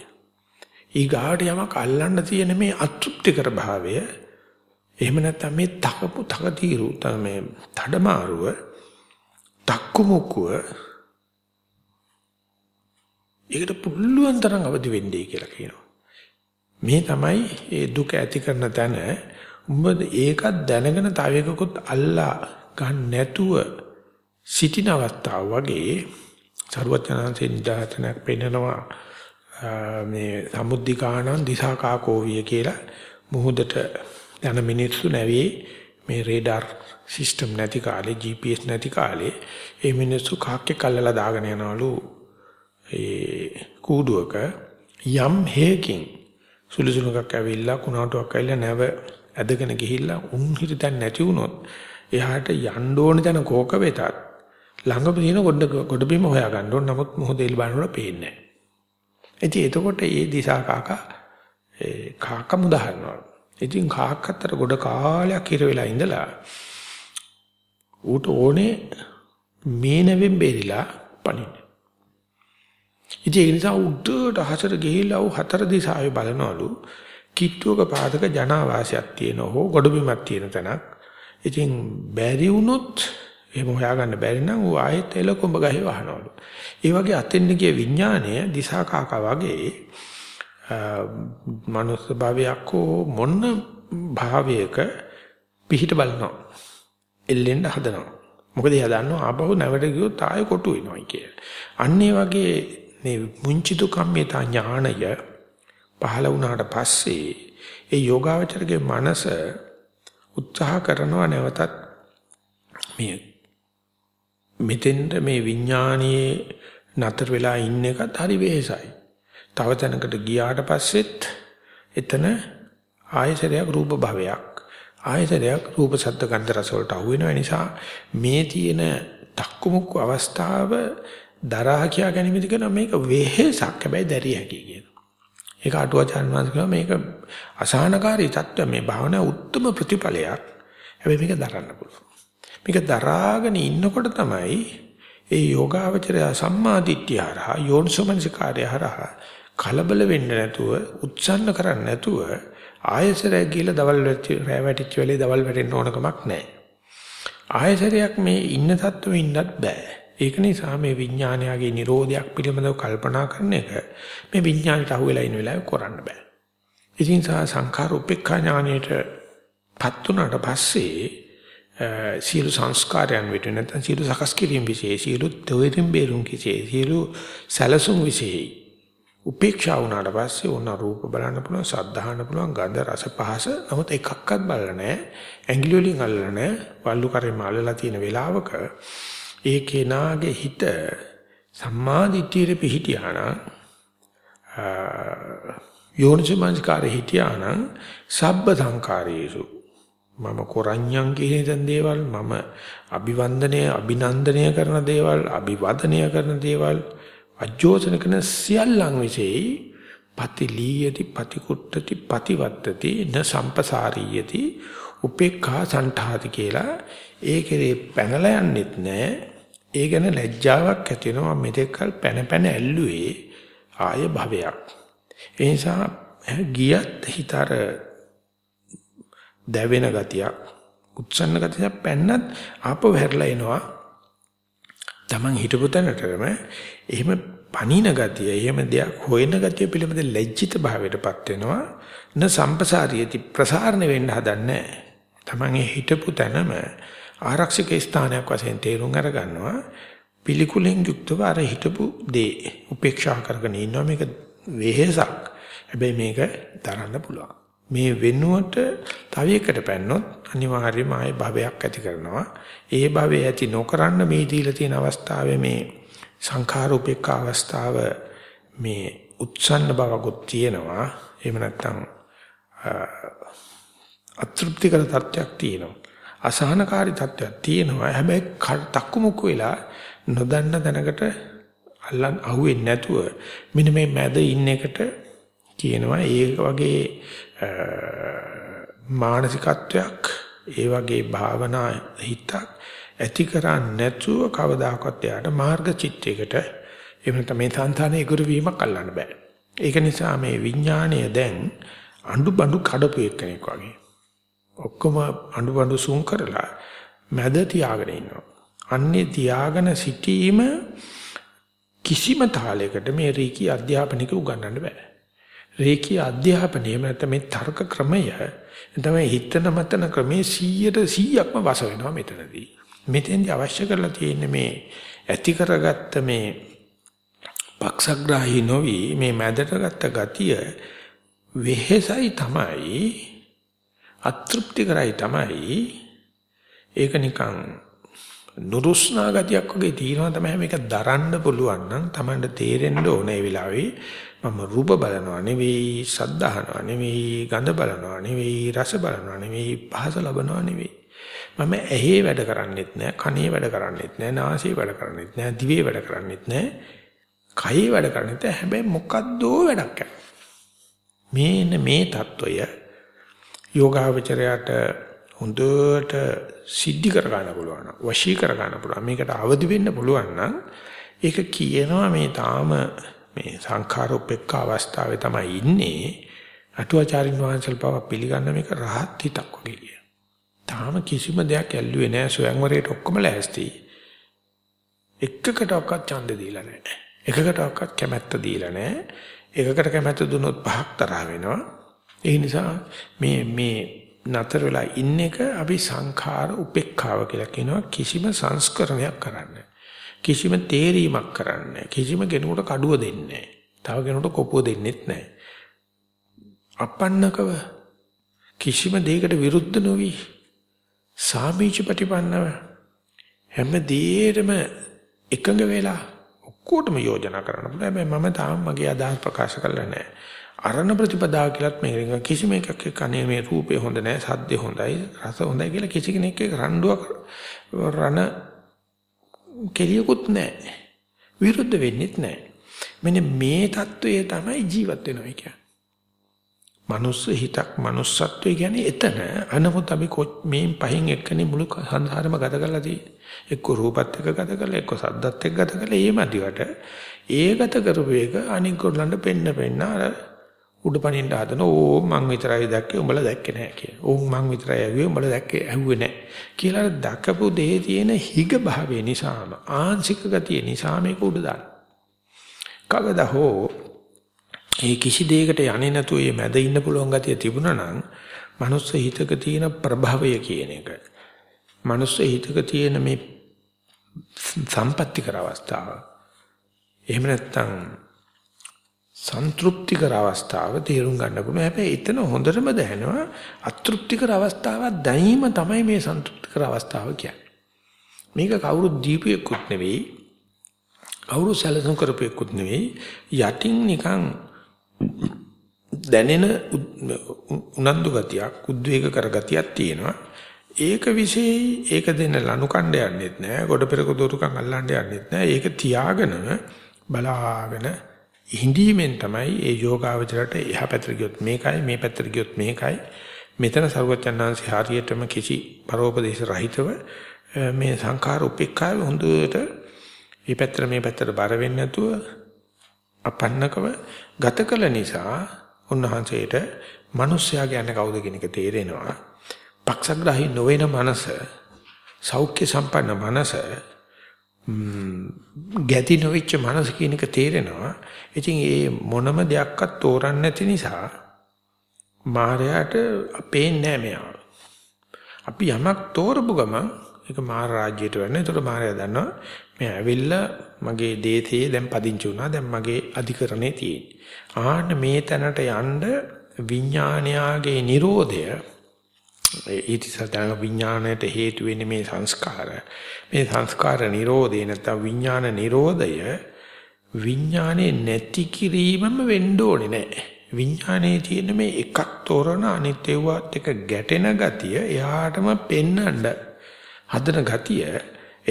ඊගාට යමක් අල්ලන්න තියෙන මේ අතෘප්තිකර භාවය එහෙම නැත්නම් මේ තකපු තකතිරු තමයි තඩමාරුව තක්කුමුක්කුව ඒකට පුළුවන් තරම් අවදි වෙන්නේ කියලා කියනවා. මේ තමයි ඒ දුක ඇති කරන තැන. උඹ ඒකත් දැනගෙන තව එකකුත් අල්ලා ගන්න නැතුව සිටින අවස්ථාව වගේ සරුවචනන්සේ නිදාතනක් පෙන්නනවා මේ සමුද්දිකාණන් දිසාකාකෝවිය කියලා. මුහුදට යන මිනිස්සු නැවේ මේ රේඩාර් සිස්ටම් නැති කාලේ GPS නැති කාලේ. ඒ මිනිස්සු කාක්කේ කල්ලලා දාගෙන යනවලු. ඒ කූඩුවක යම් හේකින් සුළුසුළුකක් ඇවිල්ලා කුණාටුවක් ඇවිල්ලා නැව ඇදගෙන ගිහිල්ලා උන් හිටතන් නැති වුණොත් එහාට යන්න ඕන තැන කෝක වෙතත් ළඟම තියෙන ගොඩ ගොඩබිම හොයා ගන්න ඕන නමුත් මොහොතේල් බලනකොට පේන්නේ නැහැ. ඉතින් එතකොට ඒ දිසා කාකා ඒ කාක මුදහනවා. ඉතින් කාක් අතර ගොඩ කාලයක් ඉර වෙලා ඉඳලා ඌට ඕනේ මේ නැවෙන් බේරිලා පණින්න. ඉතින් ඒ නිසා උඩට හතර ගිහිල්ලා ඌ හතර දිසාවේ බලනවලු කිට්ටුවක පාදක ජනාවාසයක් තියෙන හෝ ගොඩබිමක් තියෙන තැනක්. ඉතින් බැරි වුණොත් එහෙම හොයාගන්න බැරි නම් ඌ ආයෙත් එලකොඹ ගහේ වහනවලු. ඒ වගේ අතෙන් ගිය විඥාණය දිසා කාකා වගේ මනුස්ස භාවයක් හෝ මොන භාවයක පිහිට බලනවා. එල්ලෙන්න හදනවා. මොකද එයා දන්නවා ආපහු නැවට ගියොත් ආයෙ කොටු වෙනවයි කියලා. අන්න ඒ වගේ මේ මුංචිතු කම්මිතා ඥාණය පහළ වුණාට පස්සේ ඒ යෝගාවචරගේ මනස උත්සාහ කරනවා නැවතත් මේ මෙතෙන්ද මේ විඥානීය නතර වෙලා ඉන්න එකත් හරි වෙහසයි. තව තැනකට ගියාට පස්සෙත් එතන ආයසරයක් රූප භවයක් ආයතනයක් රූප ශබ්ද ගන්ධ රස වලට අහු වෙන නිසා මේ තියෙන තක්කුමුක්කු අවස්ථාව දරාහ කියා ගැනීමද කරන මේක වෙහෙසක් හැබැයි දැරිය හැකියි කියනවා. ඒක අටුවාචාන් වහන්සේ කියනවා මේක අසහනකාරී தত্ত্বය මේ භාවනා උත්තරම ප්‍රතිඵලයක්. හැබැයි මේක දරන්න පුළුවන්. මේක දරාගෙන ඉන්නකොට තමයි ඒ යෝගාවචරය සම්මාදිට්ඨිය හරහා යෝනිසෝමනසිකාරය හරහා කලබල වෙන්න නැතුව උත්සන්න කරන්න නැතුව ආයසරයක් ගිහලා දවල් වැටිච්ච වෙලේ දවල් වැටෙන්න ඕනකමක් නැහැ. ආයසරයක් මේ ඉන්න தত্ত্වෙ ඉන්නත් බෑ. ඒක නිසා මේ විඥානයගේ Nirodhayak පිළිබඳව කල්පනා කරන එක මේ විඥානයට අහු වෙලා ඉන්න වෙලාවේ කරන්න බෑ. ඉතින් සා සංඛාර උපේක්ඛා ඥානයට පත් වුණාට පස්සේ සියලු සංස්කාරයන් විට නැත්නම් සියලු සකස් කිරීම විශේෂ සියලු දෙවිරින් බේරුම් කිසේ සියලු සැලසුම් විශේෂයි උපේක්ෂා වුණාට පස්සේ ඕන රූප බලන්න පුළුවන්, සද්ධාහන්න පුළුවන්, ගන්ධ රස පහස. නමුත් එකක්වත් බලලා නැහැ. ඇඟිලි වලින් අල්ලලා නැහැ. වල්ලු කරේම අල්ලලා තියෙන වෙලාවක ඒ කෙනාගේ හිත සම්මාදිටියේ පිහිටියානම් යෝනිසමංස්කාරේ හිටියානම් සබ්බ සංකාරයේසු මම කොරඤ්ඤං කියන දේවල් මම අභිවන්දනය අභිනන්දනය කරන දේවල් අභිවදනය කරන දේවල් අජෝසන කරන සියල්ලන් විසෙයි පතිලීයති පතිකුට්ටති පතිවත්තති න සම්පසාරීයති උපේක්ඛා සන්ඨාති කියලා ඒ කෙරේ පැනලා යන්නෙත් නෑ. ඒ ගැන ලැජ්ජාවක් ඇති වෙනවා මෙතෙක්කල් පැන පැන ඇල්ලුවේ ආය භවයක්. ඒ නිසා ගියත් හිතර දැවෙන ගතියක් උත්සන්න ගතියක් පැන්නත් ආපහු හැරලා එනවා. Taman හිටපු තැනටම එහෙම පණින ගතිය, එහෙම දෙයක් හොයන ගතිය පිළිබඳ ලැජ්ජිත භාවයටපත් වෙනවා. න සම්පසාරියති ප්‍රසාරණ වෙන්න හදන්නේ Taman හිටපු තැනම ආරක්ෂක ස්ථානයක් වශයෙන් තේරුම් අරගන්නවා. පිළිකුලෙන් යුක්තව අර හිටපු දේ උපේක්ෂා කරගෙන ඉන්නවා මේක වෙහෙසක්. හැබැයි මේක දරන්න පුළුවන්. මේ වෙනුවට තව එකට පැන්නොත් අනිවාර්යයෙන්ම ආයේ භවයක් ඇති කරනවා. ඒ භවය ඇති නොකරන්න මේ දීලා තියෙන අවස්ථාවේ මේ සංඛාර උපේක්ඛ අවස්ථාව මේ උත්සන්න බවකුත් තියෙනවා. එහෙම නැත්නම් අතෘප්තිකර තත්ත්වයක් තියෙනවා. අසහනකාරී තත්ත්වයක් තියෙනවා. හැබැයි තක්කුමුක්කු වෙලා නොදන්න දැනකට අල්ලන් අහුවෙන්නේ නැතුව මෙන්න මේ මැද ඉන්න එකට කියනවා ඒ වගේ මානසිකත්වයක් ඒ වගේ භාවනා හිතක් ඇති කරන්නේ නැතුව කවදාකවත් යාට මාර්ග චිත්තයකට එහෙම නැත්නම් මේ సంతානයේ ඉගුරු වීමක් අල්ලන්න බෑ. ඒක නිසා මේ විඥාණය දැන් අඬු බඬු කඩපු එක්කෙනෙක් වගේ. ඔක්කොම අඬු බඬු සුන් කරලා මැද තියාගෙන ඉන්නවා. අන්නේ තියාගෙන සිටීම කිසිම තාලයකට මේ රීකී අධ්‍යාපනික උගන්වන්න බෑ. රීකී අධ්‍යාපනයේ නැත්නම් මේ තර්ක ක්‍රමය තමයි හිතන මතන ක්‍රමේ 100ට 100ක්ම වස වෙනවා මෙතනදී. මෙතෙන්දී අවශ්‍ය කරලා තියෙන්නේ මේ ඇති කරගත්ත මේ පක්ෂග්‍රාහී නොවි මේ මැදට ගත්ත ගතිය වෙහෙසයි තමයි අതൃප්ති කරයි තමයි. ඒක නිකන් නුරුස්නා ගතියක් වගේ තියෙනවා තමයි. මේක දරන්න පුළුවන් නම් Tamanට තේරෙන්න ඕනේ ඒ වෙලාවේ. මම රූප බලනවා නෙවෙයි සද්ද අහනවා නෙවෙයි ගඳ බලනවා නෙවෙයි රස බලනවා නෙවෙයි පහස ලබනවා නෙවෙයි. මම ඇහි වැඩ කරන්නෙත් නෑ කනේ වැඩ කරන්නෙත් නෑ නාසයේ වැඩ කරන්නෙත් නෑ දිවේ වැඩ කරන්නෙත් නෑ කයේ වැඩ කරන්නෙත් හැබැයි මොකද්දෝ වැඩක් කරනවා. මේන මේ తত্ত্বය යෝගාවචරයට හොඳට සිද්ධි කර ගන්න පුළුවන් වශී කර ගන්න පුළුවන් මේකට අවදි වෙන්න පුළුවන් නම් ඒක කියනවා මේ තාම මේ සංඛාර උපේක්ඛ අවස්ථාවේ තමයි ඉන්නේ අටුවාචාරින් වහන්සේලා පව පිළිගන්න මේක රහත් හිතක් වගේ කියන. තාම කිසිම දෙයක් ඇල්ලුවේ නැහැ සොයන්වරේට ඔක්කොම ලෑස්ති. එකකට ඔක්කත් ඡන්ද දීලා නැහැ. එකකට ඔක්කත් කැමැත්ත දීලා නැහැ. එකකට කැමැත්ත දුන්නොත් පහක් තරහ වෙනවා. ඒ නිසා මේ මේ නතර වෙලා ඉන්න එක අපි සංඛාර උපේක්ඛාව කියලා කියනවා. කිසිම සංස්කරණයක් කරන්නේ කිසිම තේරීමක් කරන්නේ කිසිම කෙනෙකුට කඩුව දෙන්නේ තව කෙනෙකුට කොපුව දෙන්නෙත් නැහැ. අපන්නකව කිසිම දෙයකට විරුද්ධ නොවි සාමීච ප්‍රතිපන්නව හැම දෙයකම එකඟ වෙලා ඔක්කොටම යෝජනා කරන්න පුළුවන්. හැබැයි මම තාම මගේ අදහස් ප්‍රකාශ කරලා නැහැ. අරණ ප්‍රතිපදා කියලත් මේක කිසිම එකක් එක්ක අනේ මේ රූපේ හොඳ නැහැ, සද්දේ හොඳයි, රස හොඳයි කියලා කිසි කෙනෙක් එක්ක රණ්ඩුවක් රණ කෙලියකුත් නැහැ. විරුද්ධ වෙන්නෙත් නැහැ. මෙන්න මේ தত্ত্বය තමයි ජීවත් වෙනවා කියන්නේ. මනුස්ස හිතක් manussත්වය කියන්නේ එතන අනමුත් අපි මේ පහෙන් එක්කනේ මුළු සංසාරෙම ගත කරලා තියෙන්නේ එක්ක රූපත් එක්ක ගත කරලා එක්ක සද්දත් එක්ක ගත කරලා ඒ මැදිවට ඒ ගත කරපු එක අනික් ගොල්ලන්ට පෙන්න පෙන්න අර උඩ පනින්න හදන ඕ මං විතරයි දැක්කේ උඹලා දැක්කේ නැහැ කියලා. ඕ මං විතරයි ඇහුවේ උඹලා දැක්කේ ඇහුවේ නැහැ. කියලා දකපු දේ තියෙන හිග භාවය නිසාම ආංශික ගතිය නිසා මේක උඩ දාන. කවදා හෝ ඒ කිසි දෙයකට යන්නේ නැතුව මේ මැද ඉන්න පුළුවන් ගතිය තිබුණා නම් මනුස්ස හිතක තියෙන ප්‍රභවය කියන එක. මනුස්ස හිතක තියෙන මේ සම්පත්‍තිකර අවස්ථාව. එහෙම නැත්නම් සන්තුප්තිකර අවස්ථාව තේරුම් ගන්න පුළුවන්. හැබැයි එතන හොඳටම දැනෙනවා අතෘප්තිකර අවස්ථාවක් දැනීම තමයි මේ සන්තුප්තිකර අවස්ථාව කියන්නේ. මේක කවුරුත් දීපියෙකුත් නෙවෙයි. කවුරු සැලසුම් කරපියෙකුත් නෙවෙයි. යටින් නිකන් දැනෙන උනන්දු ගතියක්, උද්වේග කර ගතියක් තියෙනවා. ඒක විශේෂයි ඒක දෙන්න ලනු කණ්ඩ යන්නෙත් නෑ. ගොඩ පෙරක දොරුකම් අල්ලන්න යන්නෙත් නෑ. ඒක තියාගෙනම බලාගෙන හිඳීමෙන් තමයි ඒ යෝගාවචරයට එහා පැත්තට ගියොත් මේකයි මේ පැත්තට ගියොත් මේකයි මෙතන සර්වචන්නාංශ හරියටම කිසි පරෝපදේශ රහිතව මේ සංඛාර උපේක්ඛාව හොඳට මේ පැත්තට මේ පැත්තට බර වෙන්නේ නැතුව අපන්නකව ගත කළ නිසා උන්වහන්සේට මිනිස්සයා කියන්නේ කවුද කියන එක තේරෙනවා පක්ෂග්‍රාහී නොවන මනස සෞඛ්‍ය සම්පන්න මනස ගැති නොවිච්ච මනස කියන එක තේරෙනවා. ඉතින් ඒ මොනම දෙයක්වත් තෝරන්නේ නැති නිසා මායයට අපේන්නේ නැහැ අපි යමක් තෝරපු ගමන් ඒක මාර රාජ්‍යයට වෙන්නේ. ඒතකොට මායя දන්නවා මේ ඇවිල්ලා මගේ දේතේ දැන් පදිංචි වුණා. දැන් මගේ අධිකරණේ තියෙන්නේ. ආන්න මේ තැනට යන්න විඥානයාගේ Nirodha ඊටිසතන විඥාණයට හේතු වෙන්නේ මේ සංස්කාර. මේ සංස්කාර නිරෝධය නැත්නම් විඥාන නිරෝධය විඥානේ නැති කිරීමම වෙන්න ඕනේ නැහැ. විඥානයේ තියෙන මේ එකක් තෝරන අනිත් ඒවාත් එක ගැටෙන ගතිය එයාටම පෙන්වන්න හදන ගතිය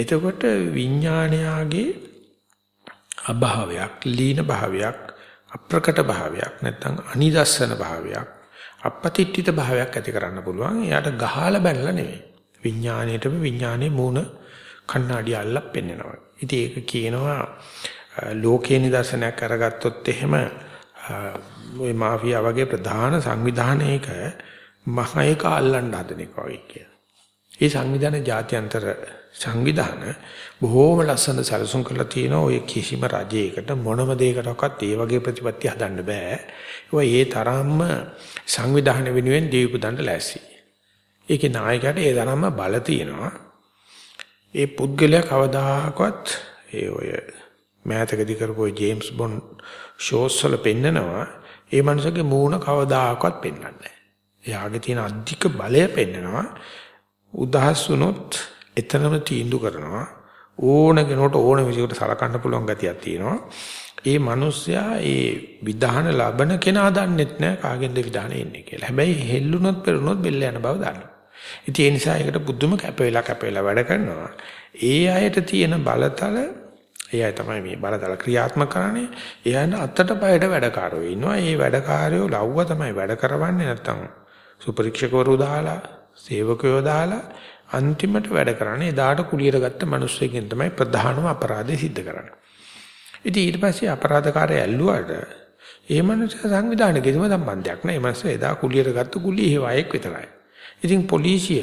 එතකොට විඥානයාගේ අභාවයක් ලීන භාවයක් අප්‍රකට භාවයක් නැත්නම් අනිදස්සන භාවයක් අපපතිට්ඨිත භාවයක් ඇති කරන්න පුළුවන්. එයාට ගහලා බැනලා නෙවෙයි. විඥාණයටම විඥානයේ මූණ කණ්ණාඩිය අල්ලක් පෙන්නනවා. ඉතින් ඒක කියනවා ලෝකේ නිදර්ශනයක් අරගත්තොත් එහෙම ওই මාෆියා වගේ ප්‍රධාන සංවිධානයක මහ එක අල්ලන්න හදන එක වගේ කියන. ඒ සංවිධාන ජාත්‍යන්තර සංවිධාන බොහෝම ලස්සන සැලසුම් කරලා තියෙනවා ඔය කිසිම රජයකට මොනම දෙයකටවත් ඒ වගේ ප්‍රතිපත්ති හදන්න බෑ. ඒවා ඒ තරම්ම සංවිධාන වෙනුවෙන් දීපුදන්න ලෑසි. ඒකේ නායකයාට ඒ තරම්ම බල තියෙනවා. ඒ පුද්ගලයා කවදාකවත් ඒ ඔය මෑතකදී කරපු ජේම්ස් බොන්ඩ් ෂෝස් වල පෙන්නනවා ඒ මනුස්සගේ මූණ කවදාකවත් පෙන්වන්නේ නැහැ. එයාගේ තියෙන අධික බලය පෙන්නනවා. උදහස් වුණොත් එතනම තීන්දුව කරනවා. ඕන කෙනෙකුට ඕන විදිහකට සලකන්න පුළුවන් ගතියක් තියෙනවා. ඒ මිනිස්සයා ඒ විධාන ලබන කෙනා දන්නෙත් නෑ කාගෙන්ද විධාන එන්නේ කියලා. හැබැයි හෙල්ලුනොත් පෙරුනොත් බෙල්ල යන බව දන්නවා. ඉතින් ඒ නිසා ඒකට බුදුම කැප වෙලා කැප වෙලා වැඩ කරනවා. ඒ අයට තියෙන බලතල එයයි තමයි මේ බලතල ක්‍රියාත්මක කරන්නේ. එයන් අතට පයට වැඩකාරයෝ ඉන්නවා. ඒ වැඩකාරයෝ ලව්ව තමයි වැඩ කරවන්නේ නැත්තම් සුපරීක්ෂකවරු දාලා, සේවකයෝ දාලා අන්තිමට වැඩ කරන්නේ එදාට කුලියට ගත්ත මිනිස්සුකින් තමයි ප්‍රධානම අපරාධය සිද්ධ කරන්නේ. ඉතින් ඊට පස්සේ අපරාධකාරය ඇල්ලුවාට ඒ මනුස්ස සංවිධානය කිසිම සම්බන්ධයක් නැහැ. ඒ මනුස්ස එදා කුලියට ගත්ත කුලිය හේවායෙක් විතරයි. ඉතින් පොලිසිය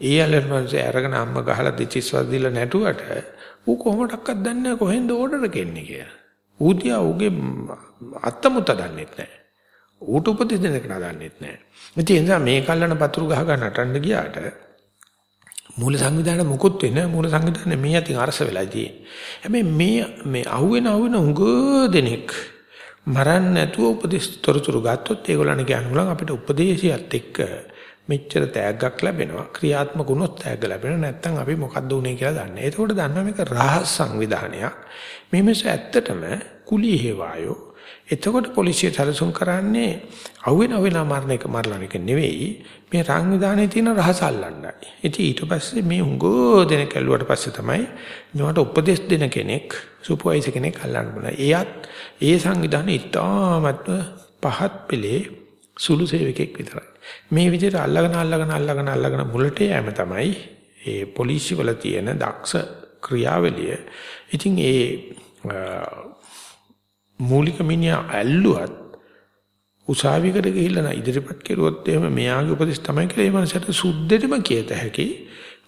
ඒ අලර් මනුස්ස අරගෙන අම්ම ගහලා දෙචිස්වස් දීලා නැටුවට ඌ කොහොමඩක්වත් දන්නේ කොහෙන්ද ඕඩර් එක එන්නේ කියලා. ඌ තියා ඌගේ අත්තමුත්ත දන්නෙත් නැහැ. ඌට උපදෙස් දෙන්න කෙනා දන්නෙත් නැහැ. ඉතින් ඒ නිසා මේ කල්ලන පතුරු ගහ ගන්න නටන්න ගියාට මූල සංවිධානය මුකුත් වෙන මූල සංවිධානය මේ අතින් අරස වෙලා තියෙන්නේ. හැබැයි මේ මේ අහුවෙන අහුවෙන උඟ දෙනෙක් මරන්න නැතුව උපදෙස් තොරතුරු ගත්තොත් ඒගොල්ලන් කියනවා අපිට උපදේශයත් එක්ක මෙච්චර තෑග්ගක් ලැබෙනවා ක්‍රියාත්මක වුණොත් තෑග්ග ලැබෙනවා නැත්නම් අපි මොකද්ද උනේ කියලා දන්නේ. එතකොට දන්නවා මේක රහස් සංවිධානයක්. මේ මිස ඇත්තටම කුලී හේවායෝ. එතකොට පොලිසිය සැලසුම් කරන්නේ අහුවෙන අහුවෙන මරණ එක මරලා එක නෙවෙයි මේ සංවිධානයේ තියෙන රහස අල්ලන්නයි. ඉතින් ඊට පස්සේ මේ උංගෝ දෙන කැලුවට පස්සේ තමයි මේවට උපදෙස් දෙන කෙනෙක් සුපර්වයිසර් කෙනෙක් අල්ලන්න බෑ. එයත් ඒ සංවිධානයේ ඉතාමත්ම පහත් පෙළේ සුළු සේවකෙක් විතරයි. මේ විදිහට අල්ලගෙන අල්ලගෙන අල්ලගෙන අල්ලගෙන මුලට යෑම තමයි ඒ පොලිසිය වල තියෙන දක්ෂ ක්‍රියාවලිය. ඉතින් ඒ මූලික මිනිහා ඇල්ලුවත් උසාවියකට ගිහිල්ලා නම් ඉදිරිපත් කෙරුවොත් එහෙම මෙයාගේ උපදෙස් තමයි කියලා ඒ මනසට සුද්ධෙටම කියත හැකි.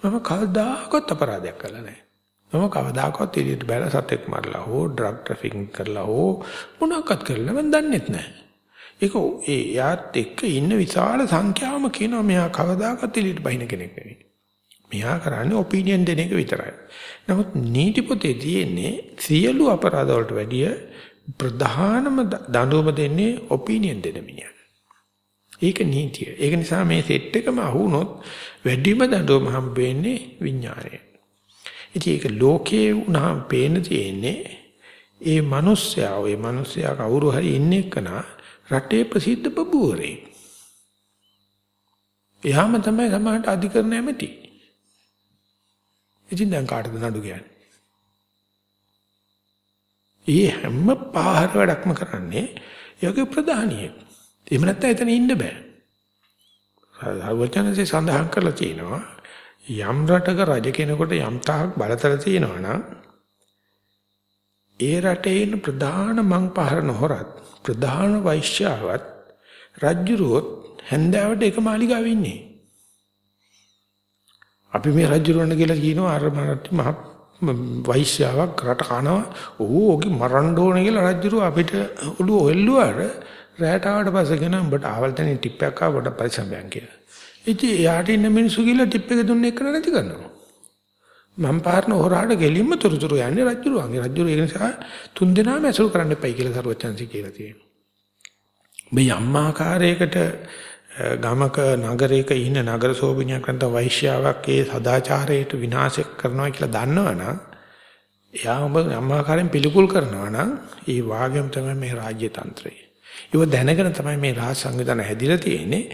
මම කවදාකවත් අපරාධයක් කළා නැහැ. මම කවදාකවත් එළියට බැලලා සතෙක් මරලා හෝ ඩ්‍රග් ට්‍රැෆිකින් කරලා හෝ මොනවාක්වත් කරලා මම දන්නෙත් නැහැ. ඒක ඒ යාත් එක්ක ඉන්න විශාල සංඛ්‍යාවම කියනවා මෙයා කවදාකවත් එළියට බහින කෙනෙක් නෙවෙයි. මෙයා කරන්නේ ඔපිනියන් දෙන එක විතරයි. නමුත් නීති පොතේ තියෙන්නේ සියලු අපරාධ වලට වැඩිය ප්‍රධානම දඬුවම දෙන්නේ ඔපිනියන් දෙන මිනිහා. ඒක නීතිය. ඒක නිසා මේ සෙට් එකම අහුනොත් වැඩිම දඬුවම හම්බ වෙන්නේ විඥාණය. ඉතින් ඒක ලෝකේ වුණාම පේන තියෙන්නේ ඒ මිනිස්සයා ඔය මිනිස්සයා කවුරු හරි ඉන්නේ කනා රටේ ප්‍රසිද්ධ බබුවරේ. එයාම තමයි සමාජයට අධිකරණ ඇමති. ඉතින් දැන් කාටද නඩු කියන්නේ? ඒ හැම පාහර වැඩක්ම කරන්නේ යෝගේ ප්‍රධානියෙක්. එහෙම නැත්නම් එතන ඉන්න බෑ. සර්වඥන්සේ සඳහන් කරලා තියෙනවා යම් රටක රජ කෙනෙකුට යම් තාක් බලතල තියෙනවා නම් ඒ රටේ ඉන්න ප්‍රධාන මං පහර නොහොරත් ප්‍රධාන වෛශ්‍යාවත් රජ්ජුරුවොත් හැන්දෑවට එක මාලිගාවේ ඉන්නේ. අපි මේ රජ්ජුරුවන්න කියලා කියනවා අර මරටි මහ වෛශ්‍යාවක් රට කනවා ඕ ඔගේ මරන්න ඕනේ කියලා රජුරු අපිට ඔළුව ඔල්ලුවාට රැට ආවට පස්සේ කෙනා උඹට ආවල් තැනින් ටිප් එකක් ආවට පරිසම්බයන් කියලා. ඉතින් යාට ඉන්න මිනිස්සු කියලා ටිප් එක දුන්නේ එක නැති කරනවා. මම පාරන හොරාට ගෙලින්ම තුරුතුරු යන්නේ රජුරුවන්ගේ රජුරු ඒ නිසා තුන් දෙනාම ඇසුරු කරන්න එපයි කියලා සරුවචන්සි කියලා තියෙනවා. මේ අම්මාකාරයකට ගමක නගරයක ඉන්න නගර සෝබිනියක් නැත්නම් වෛශ්‍යාවක් ඒ සදාචාරයට විනාශ කරනවා කියලා දන්නවනම් එයා ඔබ අම්මාකාරයෙන් පිළිකුල් කරනවා නම් ඒ වාග්යම තමයි මේ රාජ්‍ය තන්ත්‍රය. ඒව දැනගෙන තමයි මේ රාජ සංවිධානය හැදිලා තියෙන්නේ.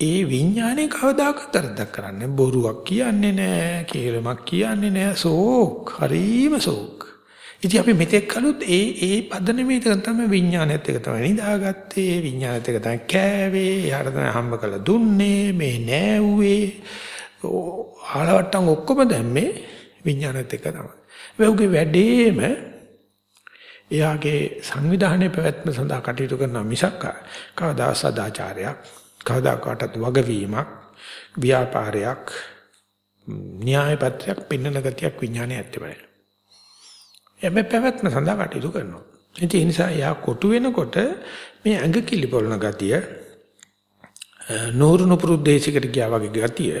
ඒ විඥානේ කවදාකවත් අර්ථයක් කරන්නේ බොරුවක් කියන්නේ නැහැ, කේලමක් කියන්නේ නැහැ, සෝක්, හරීම සෝක්. ඉතින් අපි මෙතෙක් කලොත් ඒ ඒ පදනමේ තමයි විඥානයත් එක තමයි නිදාගත්තේ විඥානයත් එක තමයි කෑවේ යාට තමයි හම්බ කරලා දුන්නේ මේ නෑව්වේ ආලවට්ටම් ඔක්කොම දැම්මේ විඥානයත් එක තමයි. ඒකේ වැඩේම එයාගේ සංවිධානයේ පැවැත්ම සඳහා කටයුතු කරන මිසක් කවදා සදාචාරයක් කවදාකටත් වගවීමක් ව්‍යාපාරයක් න්‍යාය පත්‍රයක් පෙන්වන ගතියක් විඥානයේ ඇත්තේ නැහැ. එමෙ පැවැත්ම සඳහා කටයුතු කරනවා. ඒ නිසා එයා කොටු වෙනකොට මේ ඇඟ කිලිපොළන ගතිය නూరుණු පුරුද්දේශයකට ගියා වගේ ගතිය.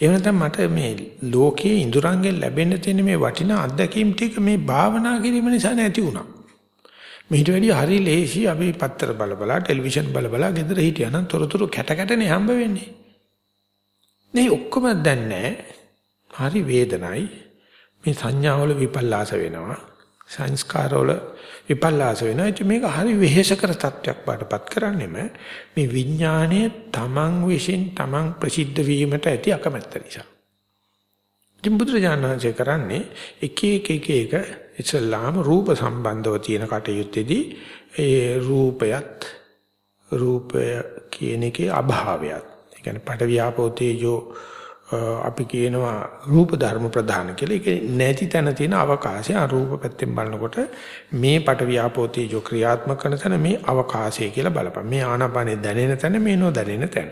එහෙම නැත්නම් මට මේ ලෝකයේ ඉඳුරංගෙන් ලැබෙන්න තියෙන මේ වටිනා අත්දැකීම් ටික මේ භාවනා කිරීම නිසා නැති වුණා. මෙහිට වැඩිය හරි ලේසි අපි පත්තර බල බල ටෙලිවිෂන් බල බල ගෙදර හිටියා නම් තොරතුරු කැට කැටනේ හම්බ වෙන්නේ. මේ ඔක්කොම දැන් නැහැ. හරි වේදනයි. මේ සංඥාවල විපල්ලාස වෙනවා. සංස්කාරවල විපල්ලාස වෙනවා. ඉතින් මේක හරි වෙහෙසකර තත්වයක් බාටපත් කරන්නෙම මේ විඥාණය තමන් විශ්ින් තමන් ප්‍රසිද්ධ වීමට ඇති අකමැත්ත නිසා. ඉතින් බුදුරජාණන්සේ කරන්නේ එක එක එක එක ඉස්ලාම රූප සම්බන්ධව තියෙන කටයුත්තේදී ඒ රූපයත් රූපය කියන එකේ අභාවයත්. ඒ කියන්නේ පට වියාපෝ තේජෝ අපි කියනවා රූප ධර්ම ප්‍රධාන කියලා. ඒක නැති තැන තියෙන අවකාශය අරූප පැත්තෙන් බලනකොට මේ පට ව්‍යාපෝතීජෝ ක්‍රියාත්මක කරන තැන මේ අවකාශය කියලා බලපන්. මේ ආනාපානේ දැනෙන තැන මේ නොදැනෙන තැන.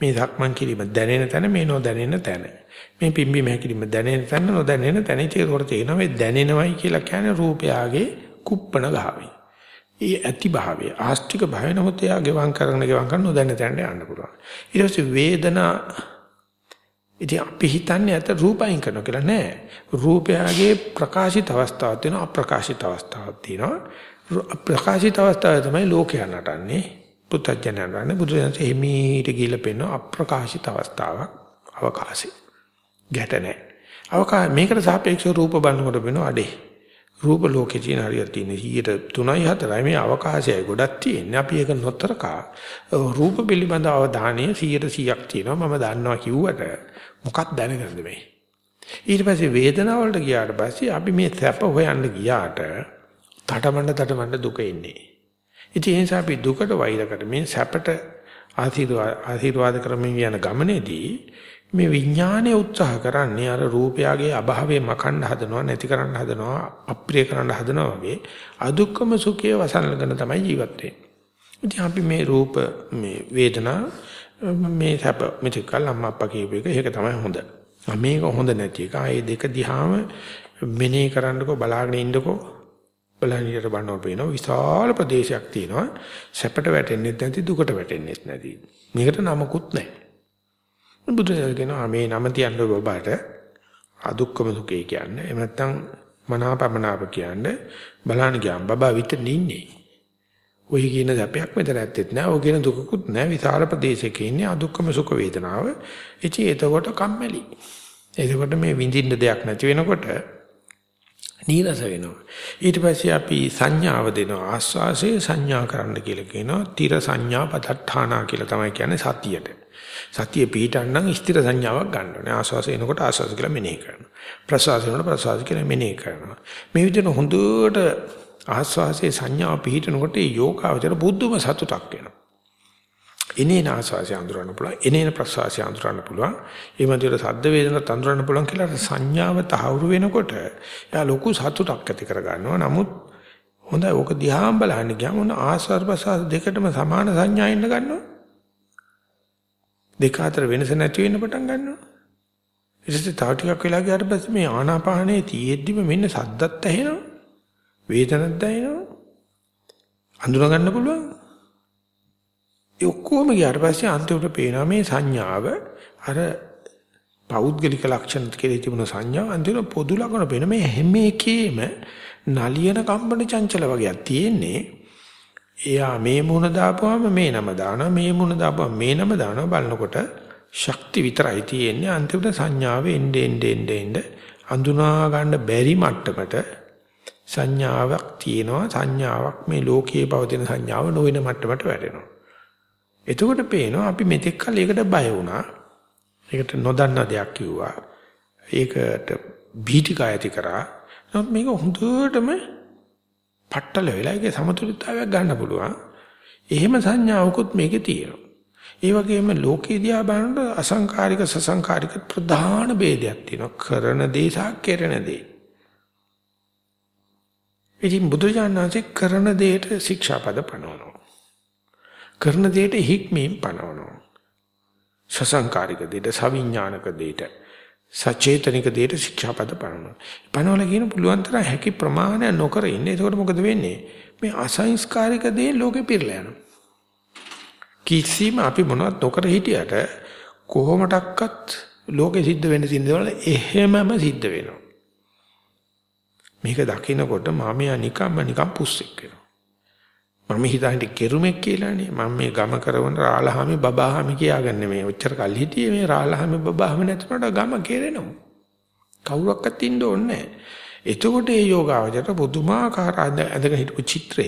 මේ ධක්මන් කිරීම දැනෙන තැන මේ නොදැනෙන තැන. මේ පිම්බි මහැකිරීම දැනෙන තැන නොදැනෙන තැන. ඒකට තේරෙනවා මේ දැනෙනවයි කියලා කියන්නේ රූපයාගේ කුප්පණ ගාවයි. ඒ ඇති භාවය ආස්තික භාවය නමුත් එයා ගෙවම් කරන ගෙවම් කරන නොදැනෙන තැනට යන්න පුළුවන්. ඊට පස්සේ වේදනා ඉතින් අපි හිතන්නේ ඇත රූපයින් කරනවා කියලා නෑ. රූපයගේ ප්‍රකාශිත අවස්ථාවක් තියෙනවා අප්‍රකාශිත අවස්ථාවක් තියෙනවා. ප්‍රකාශිත අවස්ථාව තමයි ලෝකය නටන්නේ. පුත්තජනයන්වන්නේ බුදුරජාණන් හිමීට ගිහිල්ලා පෙන්න අප්‍රකාශිත අවස්ථාවක් අවකාශي. ගැට නෑ. අවකා මේකට සාපේක්ෂව රූප බලනකොට වෙනවා අඩේ. රූප ලෝකේ තියෙන හරියට තියෙන 3යි 4යි මේ අවකාශයයි ගොඩක් තියෙන්නේ. අපි ඒක නොතරකා රූප පිළිබඳ අවධානය 100%ක් තියෙනවා. මම දන්නවා කිව්වට මොකක් දැනගන්නද මේ? ඊට පස්සේ වේදනාව වලට ගියාට පස්සේ අපි මේ සැප හොයන්න ගියාට තටමඬ තටමඬ දුක එන්නේ. ඉතින් ඒ නිසා අපි දුකට වෛර කරමින් සැපට ආශිර්වාද ආශිර්වාද කරමින් යන ගමනේදී මේ විඥානය උත්සාහ කරන්නේ අර රූපයගේ අභාවය මකන්න හදනවා නැති කරන්න හදනවා අප්‍රිය කරන්න හදනවා වගේ අදුක්කම සුඛය වසනලගෙන තමයි ජීවත් වෙන්නේ. ඉතින් අපි මේ රූප මේ වේදනා මේ සැප මෙතෙක් කල් අම්මා අප්පා කියපු එක ඒක තමයි හොඳ. මේක හොඳ නැති එක. ආයේ දෙක දිහාම මෙනෙහි කරන්නකෝ බලාගෙන ඉන්නකෝ බලහියට බannව පේනවා විශාල ප්‍රදේශයක් තියෙනවා සැපට වැටෙන්නේ නැති දුකට වැටෙන්නේ නැති. මේකට නමකුත් නැහැ. බුදුසසුන කියනවා මේ නම තියන්න ඔබට අදුක්කම සුඛය කියන්නේ. එහෙම නැත්නම් මනාපමනාප කියන්නේ බලන්න ගියාම බබා විතර නින්නේ. ඔය කියන සැපයක් මෙතන ඇත්තෙත් නෑ. ඔය කියන දුකකුත් නෑ. විශාල ප්‍රදේශයක ඉන්නේ අදුක්කම සුඛ වේදනාව. ඉතින් එතකොට කම්මැලි. එතකොට මේ විඳින්න දෙයක් නැති වෙනකොට නීරස වෙනවා. ඊට පස්සේ අපි සංඥාව දෙනවා. ආස්වාසේ සංඥා කරන්න කියලා කියනවා. තිර සංඥා පදත්තානා කියලා තමයි කියන්නේ සතියට. සතිය පිටන්නම් ස්ථිර සංඥාවක් ගන්න ඕනේ. ආස්වාසය එනකොට ආස්වාස කියලා මෙනෙහි කරනවා. ප්‍රසවාසය එනකොට ප්‍රසවාස කියලා මෙනෙහි කරනවා. මේ විදිහට හොඳට ආස්වාසයේ සංඥාව පිටනකොට ඒ යෝගාවචර බුද්ධම සතුටක් වෙනවා. එනේන ආස්වාසය අඳුරන්න පුළුවන්. එනේන ප්‍රසවාසය අඳුරන්න පුළුවන්. ඒ මැදියට සද්ද වේදනත් අඳුරන්න පුළුවන් කියලා සංඥාව තහවුරු වෙනකොට එයා ලොකු සතුටක් ඇති කර ගන්නවා. නමුත් හොඳයි ඕක දිහාම බලන්න ගියාම ආස්වාද ප්‍රසවාස දෙකටම සමාන සංඥා එන්න ගන්නවා. දෙක අතර වෙනස නැති වෙන්න පටන් ගන්නවා. ඊට පස්සේ තව ටිකක් වෙලා ගියාට පස්සේ මේ ආනාපානයේ තියෙද්දිම මෙන්න සද්දත් ඇහෙනවා. වේදනත් දැනෙනවා. අඳුන ගන්න පුළුවන්. ඒ ඔක්කොම ගියාට පස්සේ අන්තිමට පේනවා මේ සංඥාව අර පෞද්ගලික ලක්ෂණ කියලා තිබුණ සංඥා අන්තිමට පොදු ලක්ෂණ පේන මේ හැම එකේම නලියන කම්පන චංචල වගේක් තියෙන්නේ එයා මේ මුණ දාපුවම මේ නම දානවා මේ මුණ දාපුවම මේ නම දානවා බලනකොට ශක්ති විතරයි තියෙන්නේ අන්තිමට සංඥාවේ එnde ende ende ende අඳුනා ගන්න බැරි මට්ටමට සංඥාවක් තියෙනවා සංඥාවක් මේ ලෝකයේ පවතින සංඥාව නොවන මට්ටමට වැටෙනවා. එතකොට පේනවා අපි මෙතෙක් කල ඒකට බය වුණා. ඒකට නොදන්න දෙයක් කිව්වා. ඒකට බීතික ඇති කරා. නමුත් මේක හොඳටම පట్టල වෙලා ඒකේ සමතුලිතතාවයක් ගන්න පුළුවන්. එහෙම සංඥාවකුත් මේකේ තියෙනවා. ඒ වගේම ලෝකේ දිහා බලනකොට අසංකාරික සසංකාරික ප්‍රධාන ભેදයක් තියෙනවා. කරන දේ සහ කෙරෙන දේ. ඉතින් බුදුජානනාංශේ කරන දෙයට ශික්ෂාපද පනවනවා. කරන දෙයට හික්මීම් පනවනවා. සසංකාරික දෙයට, සවිඥානික දෙයට, සචේතනික දෙයට ශික්ෂාපද පනවනවා. පනවල කියන පුළුවන් තරම් හැකි ප්‍රමාණය නොකර ඉන්න. එතකොට මොකද වෙන්නේ? මේ අසංස්කාරික දේ ලෝකෙ පිරලා යනවා. කිසිම අපි මොනවත් නොකර හිටියට කොහොමඩක්වත් ලෝකෙ සිද්ධ වෙන්න තියෙන දේවල් එහෙමම සිද්ධ වෙනවා. මේක දකිනකොට මම නිකම්ම නිකම් පුස්සෙක් වෙනවා. මම හිතන්නේ කෙරුමෙක් කියලානේ. මම මේ ගම කරවන රාලහාමි බබාහාමි කියාගන්නේ මේ ඔච්චර කල් හිටියේ මේ රාලහාමි බබාහාමි නැතුනට ගම කෙරෙනවා. කවුරක්වත් ඉන්න ඕනේ නැහැ. එතකොට මේ යෝගාවචරයට පුදුමාකාර ඇඳගෙන හිටපු චිත්‍රය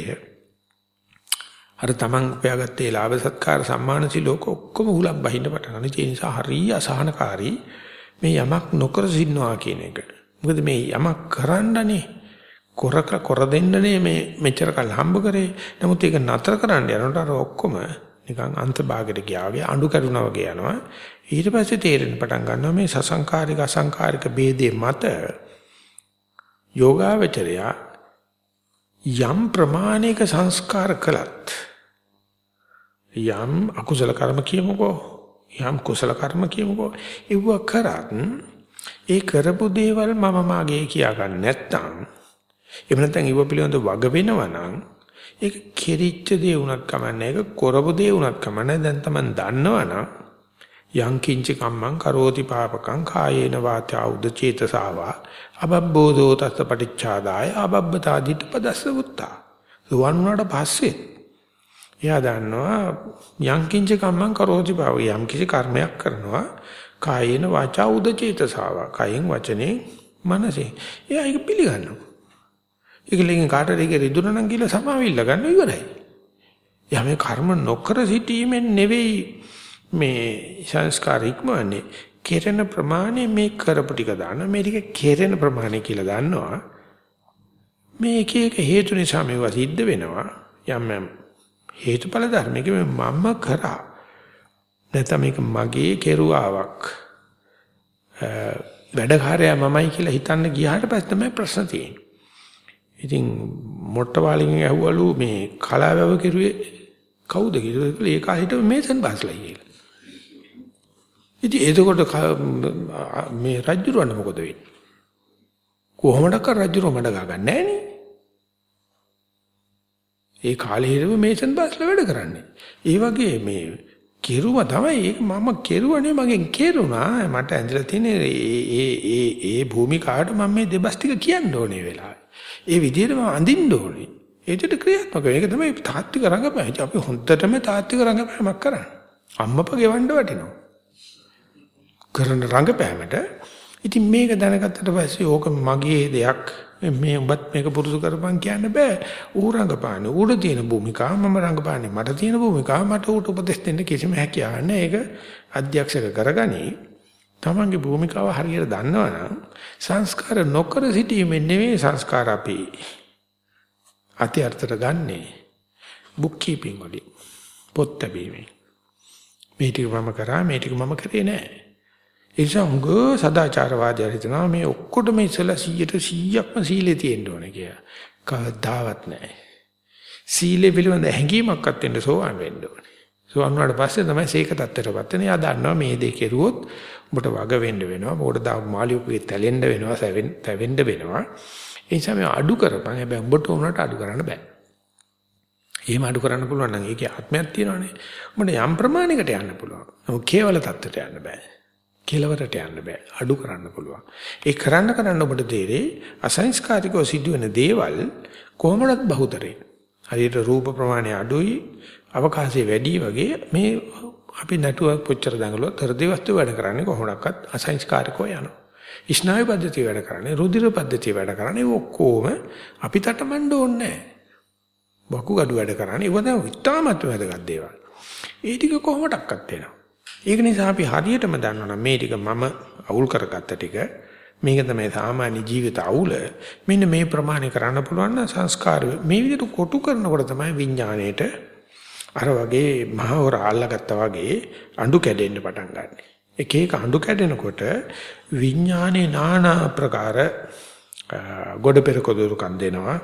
අර තමන් උපයාගත්තේ ලාභ සත්කාර සම්මාන සිලෝක ඔක්කොම උලම් බහින්න පටන් ගන්න. ඒ නිසා හරිය අසහනකාරී මේ යමක් නොකර සින්නවා කියන එක. මොකද මේ යමක් කරන්නනේ කොරක කොර දෙන්නනේ මේ මෙච්චර කල් හම්බ කරේ. නමුත් ඒක නතර කරන්න යනකොට අර ඔක්කොම නිකන් අන්තභාගයට ගියා වගේ අඬු කරුණා වගේ යනවා. ඊට පස්සේ තේරෙන්න පටන් ගන්නවා මේ සසංකාරික අසංකාරික ભેදේ මත යෝගාවචරය යම් ප්‍රමාණික සංස්කාර කළත් යම් අකුසල කර්ම කියමුකෝ යම් කුසල කර්ම කියමුකෝ ඒව කරත් ඒ කරපු දේවල් මම මාගේ කියා ගන්න නැත්නම් එහෙම නැත්නම් ඊව පිළිබඳ වග වෙනවා නම් ඒක කෙරිච්ච දේ වුණත් කමන්නේ ඒක කරපු දේ වුණත් කමන්නේ දැන් Taman දන්නවනම් යං කිංච කම්මං කරෝති පාපකං කායේන වාචා උද චේතසාවා අබබ්බෝධෝ තස්ස පටිච්චාදාය අබබ්බතාදිට පදස්ස වුත්තා. සුවන් වුණාට පස්සේ එයා දන්නවා යං කිංච කම්මං කරෝති පාව යම් කිසි කර්මයක් කරනවා කායේන වාචා උදචේතසාව. කයෙන් වචනේ මනසේ. එයා ඒක පිළිගන්නවා. ඒකලෙන් කාටද ඒක රිදුනනම් කියලා සමාවිල්ල ගන්න ඉවරයි. යා මේ කර්ම නොකර සිටීමෙන් නෙවෙයි මේ සංස්කාර ඉක්මවන්නේ. කෙරෙන ප්‍රමාණය මේ කරපු ටික දාන්න මේ ටික කෙරෙන ප්‍රමාණය කියලා දන්නවා. මේ එක එක හේතු නිසා මේවා සිද්ධ වෙනවා. යම් යම් හේතුඵල ධර්මයක මම කරා නැත්නම් මේක මගේ කෙරුවාවක් වැඩකාරයා මමයි කියලා හිතන්න ගියාට පස්සේ තමයි ප්‍රශ්න තියෙන්නේ. ඉතින් මොට්ටවාලින් ඇහුවලු මේ කලාවැව කෙරුවේ කවුද කියලා ඒ කාලේට මේසන් බාස්ලා කියලා. ඉතින් එතකොට මේ රජුරවන්න මොකද වෙන්නේ? කොහොමද කර රජුරව මඩ ගන්න නැහැ ඒ කාලේ හිටපු මේසන් බාස්ලා වැඩ කරන්නේ. ඒ වගේ මේ කෙරුවා තමයි ඒක මම කෙරුවනේ මගෙන් කෙරුණා. මට ඇඳලා තියෙන ඒ ඒ ඒ ඒ භූමිකාවට මම මේ දෙබස් ටික කියන්න ඕනේ වෙලාවේ. ඒ විදිහට මම අඳින්න ඕනේ. ඒකට ක්‍රියාත්මක ඒක තමයි තාත්වික රංගපෑම අපි හොන්දටම තාත්වික රංගපෑමක් කරන්නේ. අම්මපා ගෙවන්න වටිනවා. කරන රංගපෑමට ඉතින් මේක දැනගත්තට පස්සේ ඕක මගේ දෙයක් මේ උඹත් මේක පුරුදු කරපන් කියන්න බෑ. ඌ රංගපාන ඌට තියෙන භූමිකාව මම රංගපාන්නේ මට තියෙන භූමිකාව මට ඌට උපදෙස් දෙන්න කිසිම හැකියාවක් නැහැ. ඒක අධ්‍යක්ෂක කරගනි. තමන්ගේ භූමිකාව හරියට දන්නවනම් සංස්කාර නොකර සිටීමෙන් නෙවෙයි සංස්කාර අපි අධ්‍යර්ථයට ගන්නෙ. බුක් කීපින් වලින් පොත් බැීමෙන්. මේ ටික මම කරා මේ ටික මම කරේ නෑ. ඒ නිසා උඟ සදාචාරවාදීලා හිතනවා මේ ඔක්කොටම ඉස්සලා 100ට 100ක්ම සීලේ තියෙන්න ඕනේ කියලා. කවදාවත් නැහැ. සීලේ පිළිබඳ හැඟීමක්වත් වෙන්න සෝවන් වෙන්න ඕනේ. සෝවන් වුණාට පස්සේ තමයි සීක තත්ත්වයටපත් වෙන්නේ. ආ දන්නවා මේ දේ කෙරුවොත් ඔබට වග වෙන්න වෙනවා. මොකට දා මාළියෝපේ තැලෙන්න වෙනවා, තැවෙන්න වෙනවා. ඒ නිසා මේ අඩු කරපන්. හැබැයි උඹට උනට අඩු කරන්න බෑ. එහෙම අඩු කරන්න පුළුවන් නම් ඒකේ ආත්මයක් තියෙනවනේ. උඹට යම් ප්‍රමාණයකට යන්න පුළුවන්. ඔව් කේවල තත්ත්වයට යන්න බෑ. කෙලවරට යන්න බෑ. අඩු කරන්න පුළුවන්. ඒ කරන්න කරන්න ඔබට තේරෙයි අසංස්කාරිකව සිදුවෙන දේවල් කොහොමවත් බහුතරේ. හරියට රූප ප්‍රමාණය අඩුයි, අවකාශය වැඩි වගේ මේ අපි නැටුව පොච්චර දඟලුවත් හෘද වස්තු වැඩ කරන්නේ කොහොමඩක්වත් අසංස්කාරිකව යනවා. ස්නායු පද්ධතිය වැඩ කරන්නේ, රුධිර පද්ධතිය වැඩ කරන්නේ ඔක්කොම අපි තටමඬ ඕනේ නැහැ. වකුගඩු වැඩ කරන්නේ ඒව තමයි ඉතාමත් වැදගත් දේවල්. ඒ ටික කොහොමඩක්වත් වෙනවා. ඒක නිසා අපි හරියටම දන්නවනම් මේ ටික මම අවුල් කරගත්ත ටික මේක තමයි සාමාන්‍ය ජීවිත අවුල මෙන්න මේ ප්‍රමාණය කරන්න පුළුවන් නම් සංස්කාර මේ විදිහට කොටු කරනකොට තමයි විඥාණයට අර වගේ මහවර අල්ලගත්තා වගේ අඬු කැඩෙන්න පටන් ගන්න. එක එක අඬු කැඩෙනකොට විඥානේ নানা ආකාර ගොඩ පෙරක දුරුකම් දෙනවා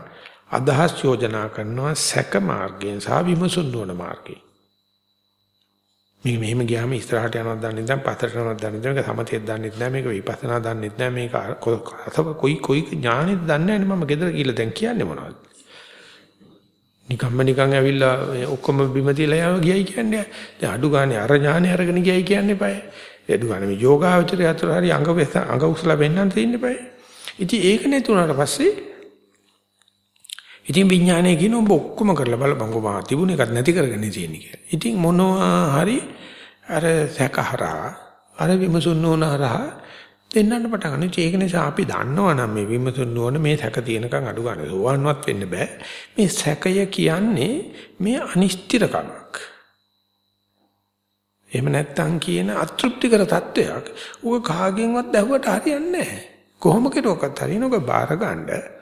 අදහස් යෝජනා කරනවා සැක මාර්ගයෙන් සහ විමසුන් නොවන මාර්ගයෙන්. මේක මෙහෙම ගියාම ඉස්සරහට යනවද දන්නේ නැහැ පස්සට යනවද දන්නේ නැහැ මේක සමතේත් දන්නේ නැහැ මේක විපස්සනා දන්නේ නැහැ මේක අසව කොයි කොයි ඥානෙත් දන්නේ නැහැ මම ගෙදර ගිහලා දැන් කියන්නේ මොනවද? නිකම්ම නිකන් ඇවිල්ලා ඔක්කොම බිම තියලා යව ගියයි කියන්නේ. දැන් අඩු ගානේ අර ඥානෙ අරගෙන ගියයි කියන්නේ බෑ අඩු ගානේ මේ යෝගාවචරය අතර හරි අංග අංග උසලා වෙන්නත් තියෙන්නේ බෑ ඉතින් ඒක නැතුණාට පස්සේ ඉතින් විඥානය කියන ඔබ ඔක්කොම කරලා බලපංකෝ මා තිබුණ එකත් නැති කරගෙන තියෙන්නේ කියලා. ඉතින් මොනවා හරි අර සැකහරා අර විමසුන් නොනහරා දෙන්නන්න පටන් ගන්න. ඒක නිසා අපි දන්නවනම් මේ විමසුන් නොවන මේ සැක තියෙනකන් අඩු ගන්න. සෝවන්වත් වෙන්න බෑ. මේ සැකය කියන්නේ මේ අනිශ්චිතකමක්. එහෙම නැත්තම් කියන අතෘප්තිකර තත්වයක්. ඌක කාගෙන්වත් දැහුවට හරියන්නේ නැහැ. කොහොම කෙරුවක්වත් හරියනක බාර ගන්න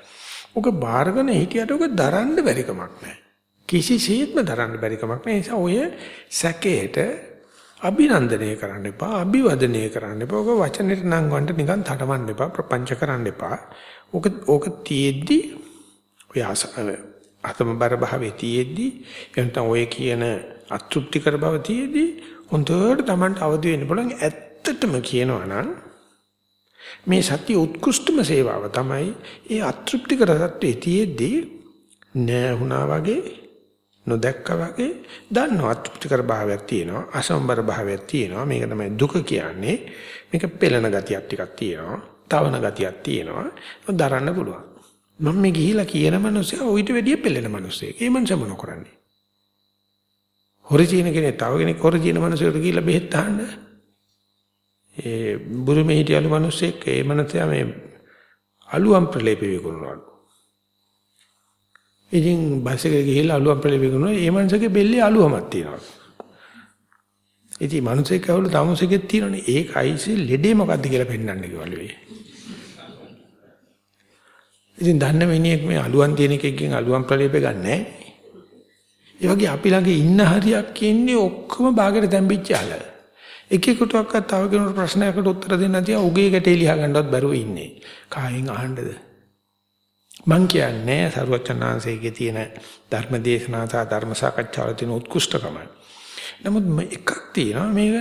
ඔක බාරගෙන හිටියට ඔක දරන්න බැරි කමක් නැහැ. කිසිසේත්ම දරන්න බැරි කමක් නැහැ. ඒ නිසා ඔය සැකේට අභිනන්දනය කරන්න එපා, අභිවදනය කරන්න එපා. ඔක වචනෙට නම් වන්ට නිකන් තටමන්න එපා, ප්‍රපංච කරන්න එපා. ඔක ඕක තියෙද්දි ඔය අතමබර භාවයේ තියෙද්දි එතන ඔය කියන අතෘප්තිකර බව තියෙද්දි හොඳට Tamanට අවදි වෙන්න පුළුවන්. ඇත්තටම කියනවා නම් මේ සත්‍ය උත්කෘෂ්ඨම සේවාව තමයි ඒ අතෘප්තිකර සත්‍යයේ තියේදී නැහුණා වගේ නොදැක්කා වගේ දන්නවා. අතෘප්තිකර භාවයක් තියෙනවා අසම්බර භාවයක් තියෙනවා. මේක තමයි දුක කියන්නේ. මේක පෙළෙන ගතියක් ටිකක් තියෙනවා තවන ගතියක් තියෙනවා. දරන්න පුළුවන්. මම මේ ගිහිලා කියන මනුස්සයා ඌට වැඩිය පෙළෙන මනුස්සයෙක්. ඒ මනුස්සයා මොන කරන්නේ? හොරි චීන කෙනෙක් තව කෙනෙක් හොරි චීන මනුස්සයෙකුට ගිහිල්ලා බෙහෙත් අහන්න? ඒ බුරුමේ හිටියලු මිනිස්සෙක් ඒ මනසයා මේ අලුවම් ප්‍රලේප විකුණනවලු. ඉතින් බස් එකේ ගිහිල්ලා අලුවම් ප්‍රලේප විකුණනවා. ඒ මනසගේ බෙල්ලේ අලුවමක් තියෙනවා. ඉතින් මිනිස්සෙක් කවුරු තමුසෙකෙත් තියෙනනේ ඒක අයිසි ලෙඩේ මොකද්ද කියලා පෙන්වන්න කිව්වලු ඒ. ඉතින් දන්න මිනිහෙක් මේ අලුවන් තියෙන එකකින් අලුවන් ප්‍රලේප ගන්නෑ. ඒ වගේ අපි ළඟ ඉන්න හරියක් ඉන්නේ ඔක්කොම ਬਾගෙට තැම්පිච්ච අහලා. එකෙකුටවත් තව කෙනෙකුට ප්‍රශ්නයකට උත්තර දෙන්න නැතිව උගේ ගැටේ ලියා ගන්නවත් බැරුව ඉන්නේ. කායෙන් අහන්නද? මං කියන්නේ සරුවචනාංශයේ තියෙන ධර්ම දේශනා සහ ධර්ම සාකච්ඡාවල තියෙන උත්කෘෂ්ඨකම. නමුත් එකක් තියෙනවා මේක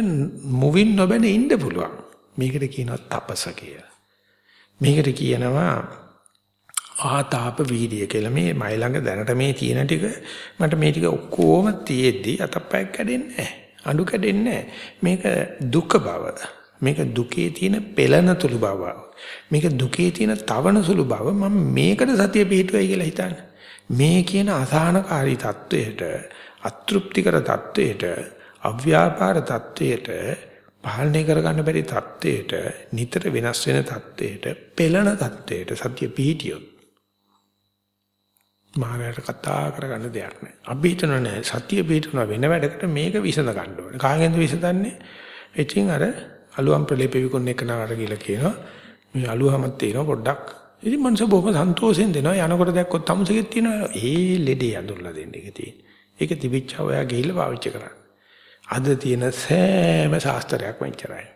මුවින් නොබැන ඉන්න පුළුවන්. මේකට කියනවා තපස කියලා. මේකට කියනවා ආතාප වීර්ය කියලා මේ මයි ළඟ දැනට මේ තියෙන ටික මට මේ ටික ඔක්කොම තියෙද්දි අතප්පයක් කැඩෙන්නේ නැහැ. අඬු කැඩෙන්නේ මේක දුක බව. මේක දුකේ තියෙන පෙළන තුළු බව. මේක දුකේ තියෙන තවන සුළු බව මම මේකට සතිය පිටුවයි කියලා හිතන්නේ. මේ කියන අසහනකාරී தത്വයට අතෘප්තිකර தത്വයට අව්‍යාපාර தത്വයට පාලනය කරගන්න බැරි தത്വයට නිතර වෙනස් වෙන தത്വයට පෙළන தത്വයට සත්‍ය පිහිටියොත් මාගයට කතා කරගන්න දෙයක් නැහැ. අපි හිතන නෑ සතිය පිටුන වෙන වැඩකට මේක විසඳ ගන්න ඕනේ. කාගෙන්ද විසඳන්නේ? ඉතින් අර අලුවම් ප්‍රලේප විකුණන එක නාර කියලා කියනවා. මේ අලුවමත් තියෙනවා පොඩ්ඩක්. ඉතින් මනස බොහොම සන්තෝෂෙන් දෙනවා. යනකොට දැක්කොත් තමුසෙකෙත් තියෙනවා. ඒ ලෙඩේ අඳුරලා දෙන්න එක තියෙන්නේ. ඒක තිබිච්ච ඔයා ගිහිල්ලා පාවිච්චි කරන්න. අද තියෙන සෑම ශාස්ත්‍රයක් මෙච්චරයි.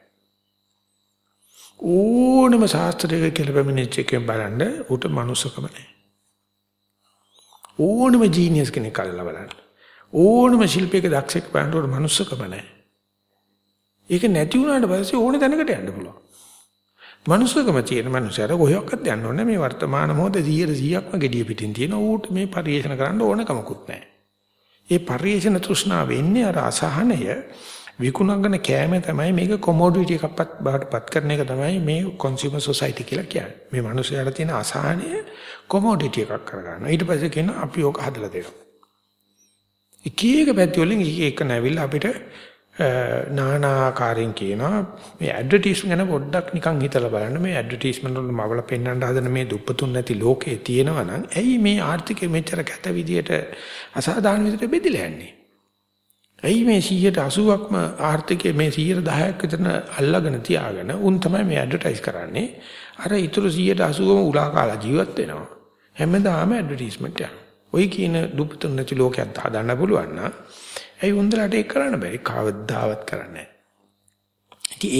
ඕනම ශාස්ත්‍රයක කියලා පැමිණෙච්ච එකෙන් බලන්න උට මනුස්සකම නැහැ. ඕනම ජීනියස් කෙනෙක් අල්ලලා බලන්න. ඕනම ශිල්පයක දක්ෂෙක් බලනකොට මනුස්සකම නැහැ. ඒක නැති වුණාට පස්සේ ඕන තැනකට යන්න පුළුවන්. මනුස්සකම තියෙන මනුස්සයර කොහොක්වත් යන්න ඕනේ මේ වර්තමාන මොහොතේ 100%ක්ම gediya පිටින් තියෙන ඌට මේ පරිේෂණ කරන්න ඕනකමකුත් නැහැ. ඒ පරිේෂණ තෘෂ්ණාව වෙන්නේ අර අසහනය විකුණගෙන කෑම තමයි මේක කොමෝඩිටි එකක්පත් බාටපත් කරන එක තමයි මේ කන්සියුමර් සොසයිටි කියලා කියන්නේ. මේ මිනිස්යාට තියෙන අසහනය කොමෝඩිටි එකක් කරගන්නවා. ඊට පස්සේ කියනවා අපි ඕක හදලා දෙනවා. එක එක පැති වලින් එක එක නැවිලා අපිට නානාකාරයෙන් කියනවා මේ ඇඩ්වර්ටයිස්මන්ට් ගැන පොඩ්ඩක් නිකන් හිතලා බලන්න මේ ඇඩ්වර්ටයිස්මන්ට් වල මවල පෙන්වන්න හදන මේ දුප්පතුන් නැති ලෝකේ තියෙනවා නම් ඇයි මේ ආර්ථිකය මෙච්චර කැත විදියට අසාධාරණ විදියට බෙදලා යන්නේ ඇයි මේ 180ක්ම ආර්ථිකයේ මේ 110ක් විතර අල්ලගෙන තියාගෙන උන් තමයි මේ ඇඩ්වර්ටයිස් කරන්නේ. අර ඊටු 180ම උලා කාලා ජීවත් වෙනවා. හැමදාම ඇඩ්වර්ටයිස්මන්ට් යනවා. ওই කියන දුප්පතුන් නැති ලෝකයක් හදන්න පුළුවන් නම් ඇයි උන්දලට ඒක කරන්න බැරි? කවදාවත් කරන්නේ නැහැ.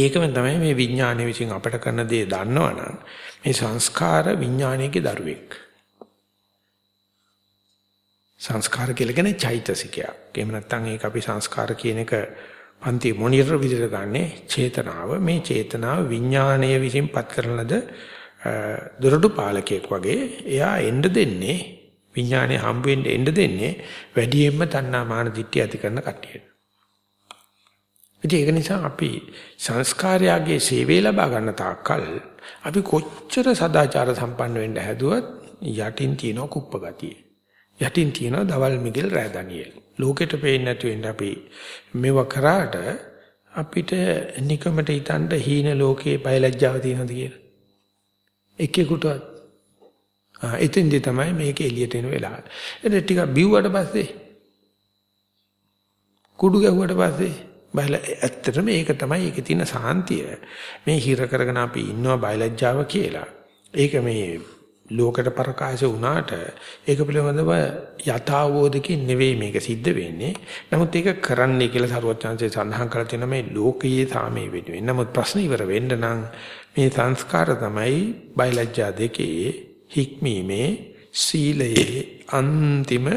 ඒකම තමයි මේ විඥානයේ විසින් අපට කරන දේ දන්නවනම් මේ සංස්කාර විඥානයේ දරුවෙක්. සංස්කාර කියලා කියන්නේ චෛතසිකයක්. එහෙම නැත්නම් ඒක අපි සංස්කාර කියන එක පන්ති මොනිටර් විදිහට ගන්නෙ චේතනාව. මේ චේතනාව විඥාණය විසින් පත් කරන ලද දොරටු පාලකයෙක් වගේ එයා එන්න දෙන්නේ විඥාණය හම්බ වෙන්න එන්න දෙන්නේ වැඩියෙන්ම තණ්හා මාන දිට්ඨිය ඇති කරන කට්ටියට. ඒක නිසා අපි සංස්කාරයගේ සේවය ලබා ගන්න තාක්කල් අපි කොච්චර සදාචාර සම්පන්න වෙන්න හැදුවත් යටින් තියෙන කුප්ප ගතිය. යටින් තියෙන දවල් මිගිල් රෑ දනියෙල්. ලෝකෙට පේන්නේ නැතු වෙන්න අපි මේව කරාට අපිට නිකමට හිතන්න හීන ලෝකේ බයලජ්ජාව තියෙනවද කියලා. එකෙකුටවත් ආ එතෙන්දී තමයි මේක එළියට එන වෙලාව. එතන ටිකක් බිව්වට පස්සේ කුඩු ගැහුවට පස්සේ බයල ඇත්තටම ඒක තමයි ඒකේ තියෙන සාන්තිය. මේ හිර කරගෙන අපි ඉන්නවා බයලජ්ජාව කියලා. ඒක මේ ලෝකයට ප්‍රකාශ වුණාට ඒක පිළිබඳව යථාවෝධකින් නෙවෙයි මේක සිද්ධ වෙන්නේ. නමුත් ඒක කරන්නයි කියලා සරුවචාන්සේ සඳහන් කරලා තියෙන මේ ලෝකයේ සාමයේ වෙනුවෙන්. නමුත් ප්‍රශ්න ඉවර වෙන්න නම් මේ සංස්කාර තමයි බයලජ්ජා දෙකේ හික්මීමේ සීලයේ අන්තිම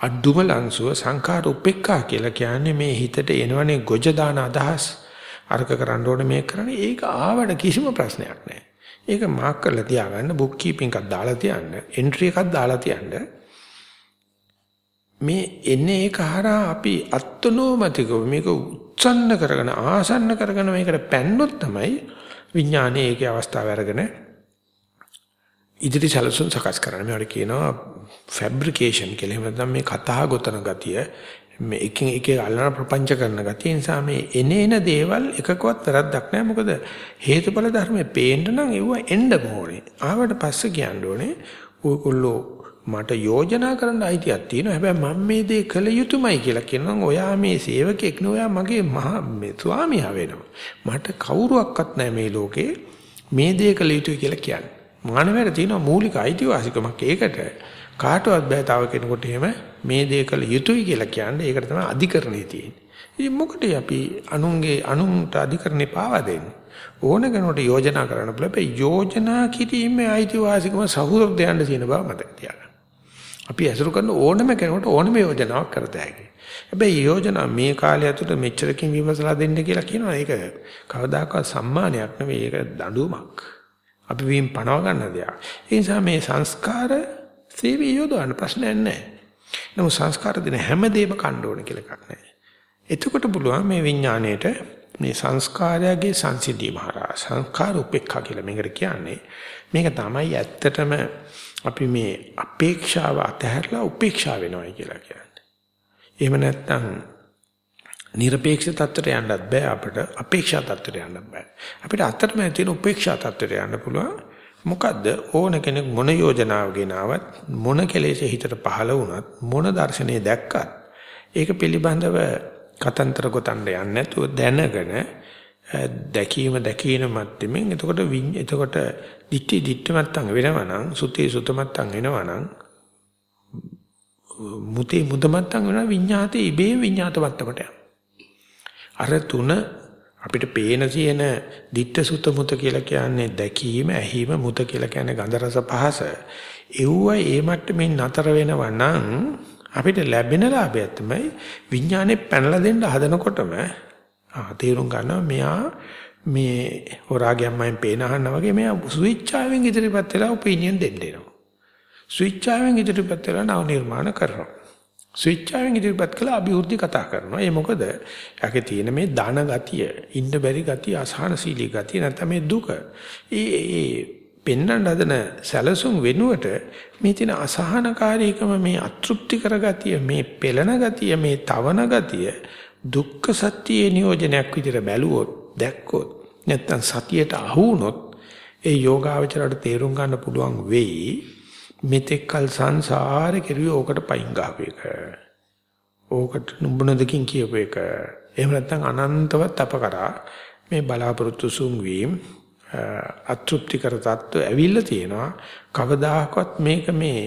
අඩුම ලංසුව සංඛාර උපේක්ඛා කියලා කියන්නේ මේ හිතට එනවනේ ගොජ දාන අදහස් අර්ක කරන්න ඕනේ මේක කරන්නේ ඒක ආවට කිසිම ප්‍රශ්නයක් නැහැ. ඒක මාක් කරලා තියාගන්න බුක් කීපින් එකක් දාලා තියන්න එන්ට්‍රි එකක් දාලා තියන්න මේ එන්නේ ඒක හරහා අපි අත්නෝමතිකව මේක උච්චන්න කරගෙන ආසන්න කරගෙන මේකට පැන්නොත් තමයි විඥානයේ ඒකේ අවස්ථාව අරගෙන ඉදිරි සැලසුම් සකස් කරන්න. මේවට කියනවා ෆැබ්‍රිකේෂන් කියලා. එහෙම නැත්නම් මේ කතා ගොතන ගතිය මේ එකින් එක අල්ලන ප්‍රපංච කරන ගතිය නිසා මේ එනේන දේවල් එකකවත් වැරද්දක් නැහැ. මොකද හේතුඵල ධර්මයේ පේන්න නම් ඒව එන්න ඕනේ. ආවට පස්සේ කියන්න ඕනේ ඔයගොල්ලෝ මට යෝජනා කරන්න අයිතියක් තියෙනවා. හැබැයි මම මේ දේ කළ යුතුමයි කියලා කියනවා. ඔයා මේ සේවකෙක් නේ. ඔයා මගේ මහා මේ ස්වාමියා වෙනවා. මට කවුරුවක්වත් නැහැ මේ ලෝකේ මේ දේ කළ යුතුයි කියලා කියන්නේ. මානවයට තියෙන මූලික අයිතිවාසිකමක් ඒකට කාටවත් බෑ තව කෙනෙකුට එහෙම මේ දේ කළ යුතුයි කියලා කියන්නේ ඒකට තමයි අධිකරණේ තියෙන්නේ. ඉතින් මොකටද අපි අනුන්ගේ අනුන්ට අධිකරණේ පාවා දෙන්නේ? ඕන කෙනෙකුට යෝජනා කරන්න පුළුවන්. යෝජනා කිරීමේ අයිතිවාසිකම සහෘදයන්ට තියෙන බව මතක තියාගන්න. අපි ඇසුරු කරන ඕනම කෙනෙකුට ඕනම යෝජනාවක් කරත හැකියි. හැබැයි යෝජනා මේ කාලය ඇතුළත මෙච්චරකින් විමසලා දෙන්න කියලා කියනවා. ඒක කවදාකවත් සම්මානයක් නෙවෙයි. ඒක දඬුවමක්. අපි වීම පණව ගන්න දෙයක්. ඒ නිසා මේ සංස්කාර සේවය යොදවන්න ප්‍රශ්නයක් නැහැ. නමුත් සංස්කාර දෙන හැමදේම කන්න ඕන කියලා එකක් නැහැ. එතකොට පුළුවන් මේ විඥාණයට මේ සංස්කාරයගේ සංසිද්ධිය මහරා සංස්කාර උපේක්ඛා කියලා මේකට කියන්නේ. මේක තමයි ඇත්තටම අපි මේ අපේක්ෂාව අතහැරලා උපේක්ෂා වෙනවා කියලා කියන්නේ. එහෙම නැත්නම් নিরপেক্ষ තත්ත්වයට යන්නත් බෑ අපිට අපේක්ෂා තත්ත්වයට යන්න බෑ අපිට අතරම තියෙන උපේක්ෂා තත්ත්වයට යන්න පුළුවන් මොකද්ද? ඕන කෙනෙක් මොන යෝජනාව ගෙනාවත් මොන කෙලෙස හිතට පහළ වුණත් මොන දර්ශනේ දැක්කත් ඒක පිළිබඳව කතන්තර ගොතන්න යන්නේ නැතුව දැනගෙන දැකීම දැකීන මැත්තෙමින් එතකොට එතකොට දිට්ටි දිට්ටි මත්තන් වෙනවනම් සුතේ සුත මත්තන් වෙනවනම් මුතේ මුද මත්තන් වෙනවා විඤ්ඤාතේ ඉබේ විඤ්ඤාත මත්තකට යනවා අර තුන අපිට පේන තියෙන ditta sutta muta කියලා කියන්නේ දැකීම, ඇහිම, මුත කියලා කියන්නේ ගන්ධ රස පහස. ඒව ඒ මට්ටමින් නතර වෙනවා නම් අපිට ලැබෙන ලාභය තමයි විඥානේ පැනලා දෙන්න හදනකොටම ආ තේරුම් ගන්නවා මෙයා මේ හොරාගයන්මෙන් පේන අහනවා වගේ මෙයා ස්විච් ආවෙන් ඉදිරියපත් වෙලා ඔපිනියන් දෙන්න එනවා. ස්විච් ආවෙන් ඉදිරියපත් වෙලා නව නිර්මාණ කරනවා. ස්විච්චාවෙන් ඉදිරිපත් කළා අභිවෘද්ධි කතා කරනවා. ඒ මොකද යකේ තියෙන මේ ධන ගතිය, ඉන්න බැරි ගතිය, අසහනශීලී ගතිය නැත්නම් මේ දුක. ඒ ඒ පෙන්වන්න හදන සැලසුම් වෙනුවට මේ තියෙන අසහනකාරීකම මේ අතෘප්ති කරගතිය, මේ පෙළන ගතිය, මේ තවන ගතිය දුක්ඛ සත්‍යයේ නියෝජනයක් විදිහට බැලුවොත්, දැක්කොත් නැත්නම් සතියට අහු වුණොත් ඒ යෝගාවචරයට තේරුම් ගන්න පුළුවන් වෙයි මෙතෙක්කල් සංසාරේ කෙරුවේ ඕකට පයින් ගහපු එක. ඕකට නුඹනදකින් කියපු එක. එහෙම නැත්නම් අනන්තවත් අප කරා මේ බලාපොරොත්තු සුන් වීම අතෘප්තිකර තත්ත්ව ඇවිල්ලා තියෙනවා. කවදාකවත් මේක මේ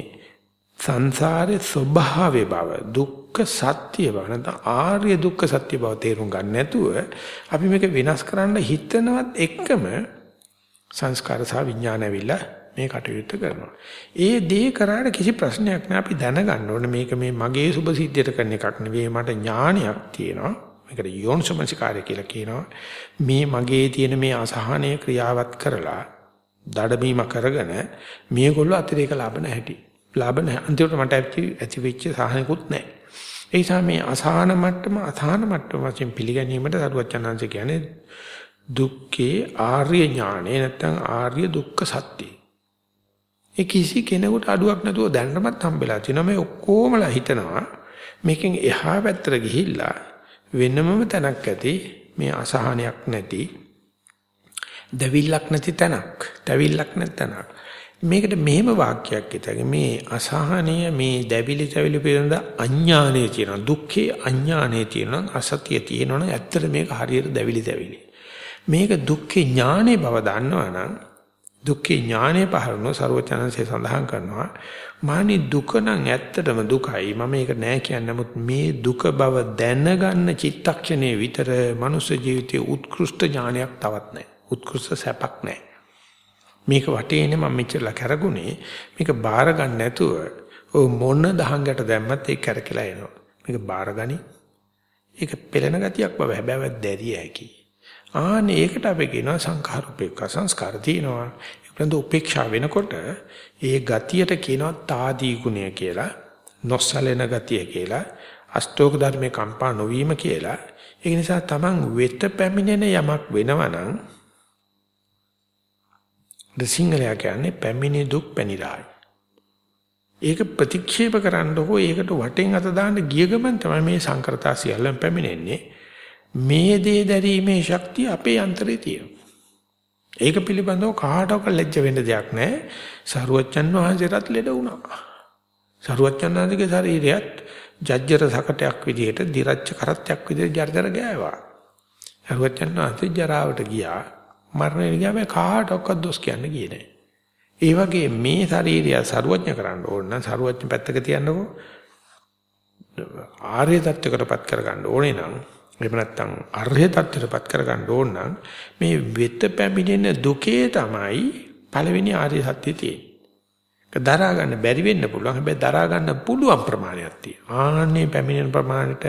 සංසාරේ ස්වභාවය බව දුක්ඛ සත්‍ය බව නැත්නම් ආර්ය දුක්ඛ සත්‍ය බව තේරුම් ගන්න නැතුව අපි මේක වෙනස් කරන්න හිතනවත් එක්කම සංස්කාර සහ විඥාන ඇවිල්ලා මේ කටයුත්ත කරනවා. ඒ දේ කරාට කිසි ප්‍රශ්නයක් නෑ අපි දැනගන්න ඕනේ මේක මේ මගේ සුභ සිද්ධියට කරන එකක් නෙවෙයි මට ඥානයක් තියෙනවා. මේකට යෝනිසමනසිකාරය කියලා කියනවා. මේ මගේ තියෙන මේ අසහනය ක්‍රියාවත් කරලා දඩමීම කරගෙන මේගොල්ලෝ අතිරේක ලාභන හැටි. ලාභන අන්තිමට මට ඇති වෙච්ච සාහනකුත් නැහැ. ඒ නිසා මේ අසහන මට්ටම අසහන මට්ටම වශයෙන් පිළිගැනීමට සරුවචනංශ කියන්නේ දුක්ඛේ ආර්ය ඥානෙ නැත්නම් ආර්ය දුක්ඛ සත්‍යය. ඒ කිසි කෙනෙකුට අඩුවක් නැතුව දැනටමත් හම්බෙලා තියෙනවා මේ ඔක්කොමලා හිතනවා මේකෙන් එහා පැත්තට ගිහිල්ලා වෙනමම තැනක් ඇති මේ අසහනයක් නැති දවිල්ලක් නැති තැනක්, දවිල්ලක් නැති තැනක්. මේකට මෙහෙම වාක්‍යයක් හිතගෙන මේ අසහනය මේ දැවිලි තැවිලි පිළිබඳ අඥානය තියෙනවා. දුක්ඛේ අඥානය තියෙනවා. අසතිය තියෙනවා. ඇත්තට මේක හරියට දැවිලි තැවිලි. මේක දුක්ඛේ ඥානේ බව දන්නවනම් දුක්ඛේ ඥානේ පහරන ਸਰවචනන්සේ සඳහන් කරනවා මානි දුක නම් ඇත්තටම දුකයි. මම මේක නෑ කියන්නේ. නමුත් මේ දුක බව දැනගන්න චිත්තක්ෂණයේ විතර මනුස්ස ජීවිතයේ උත්කෘෂ්ඨ ඥානයක් තවත් නෑ. උත්කෘෂ්ඨ සැපක් නෑ. මේක වටේනේ මම මෙච්චරලා කරගුණේ. මේක බාර ගන්න නැතුව ඔය මොන දහංගට දැම්මත් ඒක කරකලා එනවා. මේක බාරගනි. ඒක පෙළෙන ගතියක් බව. හැබැයි දැරිය හැකි ආන ඒකට අපි කියනවා සංඛාර උපේක්ඛා සංස්කාර තියෙනවා ඒකෙන්ද උපේක්ෂා වෙනකොට ඒ ගතියට කියනවා తాදී ගුණය කියලා නොසලෙන ගතිය කියලා අෂ්ටෝක ධර්මේ කම්පා නොවීම කියලා ඒ නිසා Taman වෙත පැමිණෙන යමක් වෙනවනම් දසිංහලයා කියන්නේ පැමිණි දුක් පැනිරායි. ඒක ප්‍රතික්ෂේප කරන්න හෝ ඒකට වටෙන් අත දාන්න ගිය ගමන් තමයි මේ සංකරතා සියල්ලම පැමිණෙන්නේ. මේ දේ දැරීමේ ශක්තිය අපේ අන්තරේ තියෙනවා. ඒක පිළිබඳව කාටවත් ලැජ්ජ වෙන්න දෙයක් නැහැ. සරුවච්චන් වහන්සේටත් ලෙඩ වුණා. සරුවච්චන් වහන්සේගේ ශරීරයත් ජජ්ජර සකටයක් විදිහට දිරච්ච කරත්තයක් විදිහට ජර්ජර ගෑවා. සරුවච්චන් වහන්සේ ජරාවට ගියා. මරණයට ගියාම කාටවත් දොස් කියන්න ගියේ නැහැ. ඒ වගේ මේ ශරීරය සරුවඥ කරන්න ඕන නම් සරුවඥ පැත්තක තියන්නකෝ. ආර්ය தත්වයකටපත් කරගන්න ඕනේ නම් එහෙම නැත්නම් අර්හය தත්වයටපත් කරගන්න ඕන නම් මේ වෙත පැමිණෙන දුකේ තමයි පළවෙනි ආර්ය සත්‍ය තියෙන්නේ. දරා ගන්න බැරි වෙන්න පුළුවන්. හැබැයි දරා ගන්න පුළුවන් ප්‍රමාණයක් තියෙනවා. ආන්නේ පැමිණෙන ප්‍රමාණයට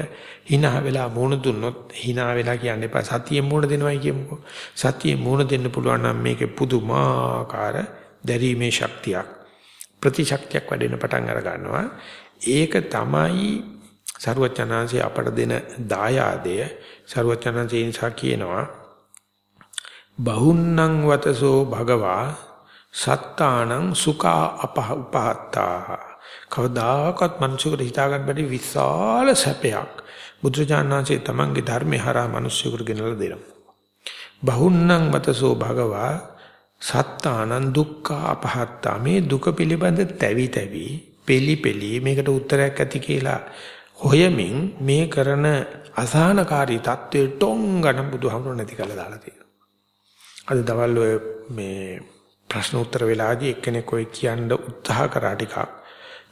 hina වෙලා මුණ දුන්නොත් hina වෙලා කියන්නේ පා සතියෙන් මුණ දෙනවයි කියමුකෝ. සතියෙන් මුණ දෙන්න පුළුවන් නම් මේකේ පුදුමාකාර දැරීමේ ශක්තියක් ප්‍රතිශක්තියක් වැඩෙන පටන් අර ගන්නවා. ඒක තමයි සරුවචනාංශي අපට දෙන දායාදය. සරුවචනාංශي නිසා කියනවා බහුන්නං වතසෝ භගවා සත්තානං සුඛා අපහ උපහත්තා කවදාකවත් මිනිසෙකුට හිතා ගන්න බැරි විශාල සැපයක් බුදුජානනාංශයේ තමන්ගේ ධර්මේ හරහා මිනිසෙකුට ගෙනලා දෙනවා බහුන්නං මතසෝ භගවා සත්තානං දුක්ඛ අපහත්තා මේ දුක පිළිබඳ තැවි තැවි පෙලි පෙලි මේකට උත්තරයක් ඇති කියලා හොයමින් මේ කරන අසහනකාරී தත්ත්වයට ටොංගන බුදුහමර නැති කළා දාලා තියෙනවා අද දවල් මේ ප්‍රශ්න උත්තර වෙලාදී එක්කෙනෙක් ඔය කියන්න උත්සාහ කරා ටිකක්.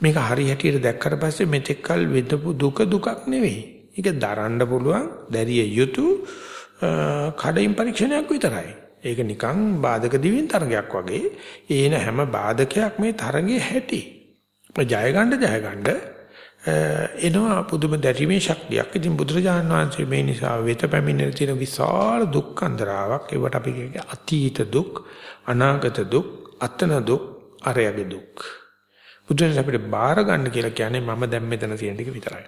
මේක හරි හැටියට දැක්කට පස්සේ මෙතෙක්කල් වෙදපු දුක දුකක් නෙවෙයි. ඒක දරන්න පුළුවන්, දැරිය යුතු කඩින් පරීක්ෂණයක් විතරයි. ඒක නිකන් බාධක දිවින් තරගයක් වගේ. ඒන හැම බාධකයක් මේ තරගේ හැටි. ජය ගන්න ජය ගන්න එනවා පුදුම දැරීමේ ශක්තියක්. ඉතින් බුදුරජාණන් වහන්සේ මේ නිසා වෙත පැමිණෙන තියෙන විශාල දුක් අන්දරාවක් ඒවට අපි කියන්නේ අතීත දුක්, අනාගත දුක්, අතන දුක්, අරයගේ දුක්. බුදුරජාණන් අපිට බාර ගන්න කියලා කියන්නේ මම දැන් මෙතන තියෙන ටික විතරයි.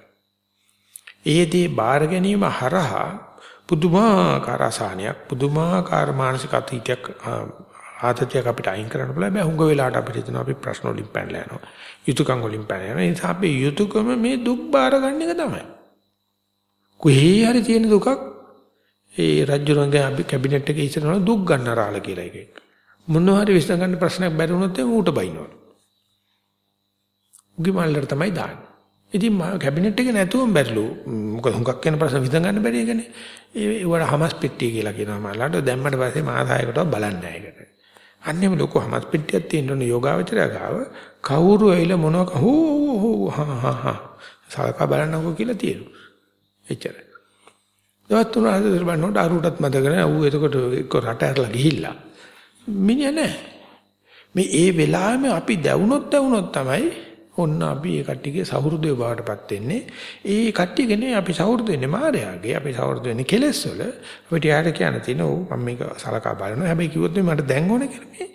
ඒදී බාර ගැනීම හරහා පුදුමාකාර අසහනයක්, පුදුමාකාර මානසික අතීතයක් ආතතියක් අපිට අයින් කරන්න පුළුවන්. හැබැයි හුඟ වෙලාවට අපිට හිතෙනවා අපි ප්‍රශ්න වලින් පැනලා යනවා. යුතුයකම් වලින් පැනලා යනවා. ඒ නිසා අපි යුතුයකම මේ දුක් බාර ගන්න එක තමයි. කොහේ හරි තියෙන දුකක් ඒ රජුරංගේ අපි කැබිනට් එකේ ඉස්සරහන දුක් ගන්නරාල කියලා එකෙක්. මොනවා හරි විසඳ ගන්න ප්‍රශ්නයක් බැරි වුණොත් ඒ ඌට බයිනවා. උගේ මල්ලට තමයි දාන්නේ. ඉතින් මම කැබිනට් එකේ නැතුවම බැරිලු. මොකද හුඟක් වෙන ප්‍රශ්න විසඳ ගන්න බැරි එකනේ. ඒ ඒවට හමස් පෙට්ටිය කියලා කියනවා මල්ලට. දැම්මට පස්සේ මාසායකටවත් බලන්නේ නැහැ ඒකට. අන්නේම ලොකු හමස් පිටියක් තියෙන උන යෝගාවචරය ගාව කවුරු ඇවිල්ලා මොනවක් හෝ හෝ හා හා හා සල්කා බලන්නකෝ කියලා තියෙනවා. එච්චරයි. දවස් තුන හතර බලනකොට අරුටත් මතක නැහැ. ඌ එතකොට එක්ක රට ඇරලා ගිහිල්ලා. මිනිහ නැහැ. මේ ඒ වෙලාවෙම අපි දැවුනොත් දැවුනොත් තමයි ඔන්න අපි ඒ කට්ටියගේ සහෘදය බවටපත් වෙන්නේ. ඒ කට්ටියගෙන අපි සහෘද වෙන්නේ මායාවේ. අපි සහෘද වෙන්නේ කෙලෙස් වල. අපිට යාට කියන්න තියෙන ඕ මම මේක සලකා බලනවා. හැබැයි කිව්වොත් මට දැන් ඕනේ කියලා මේ.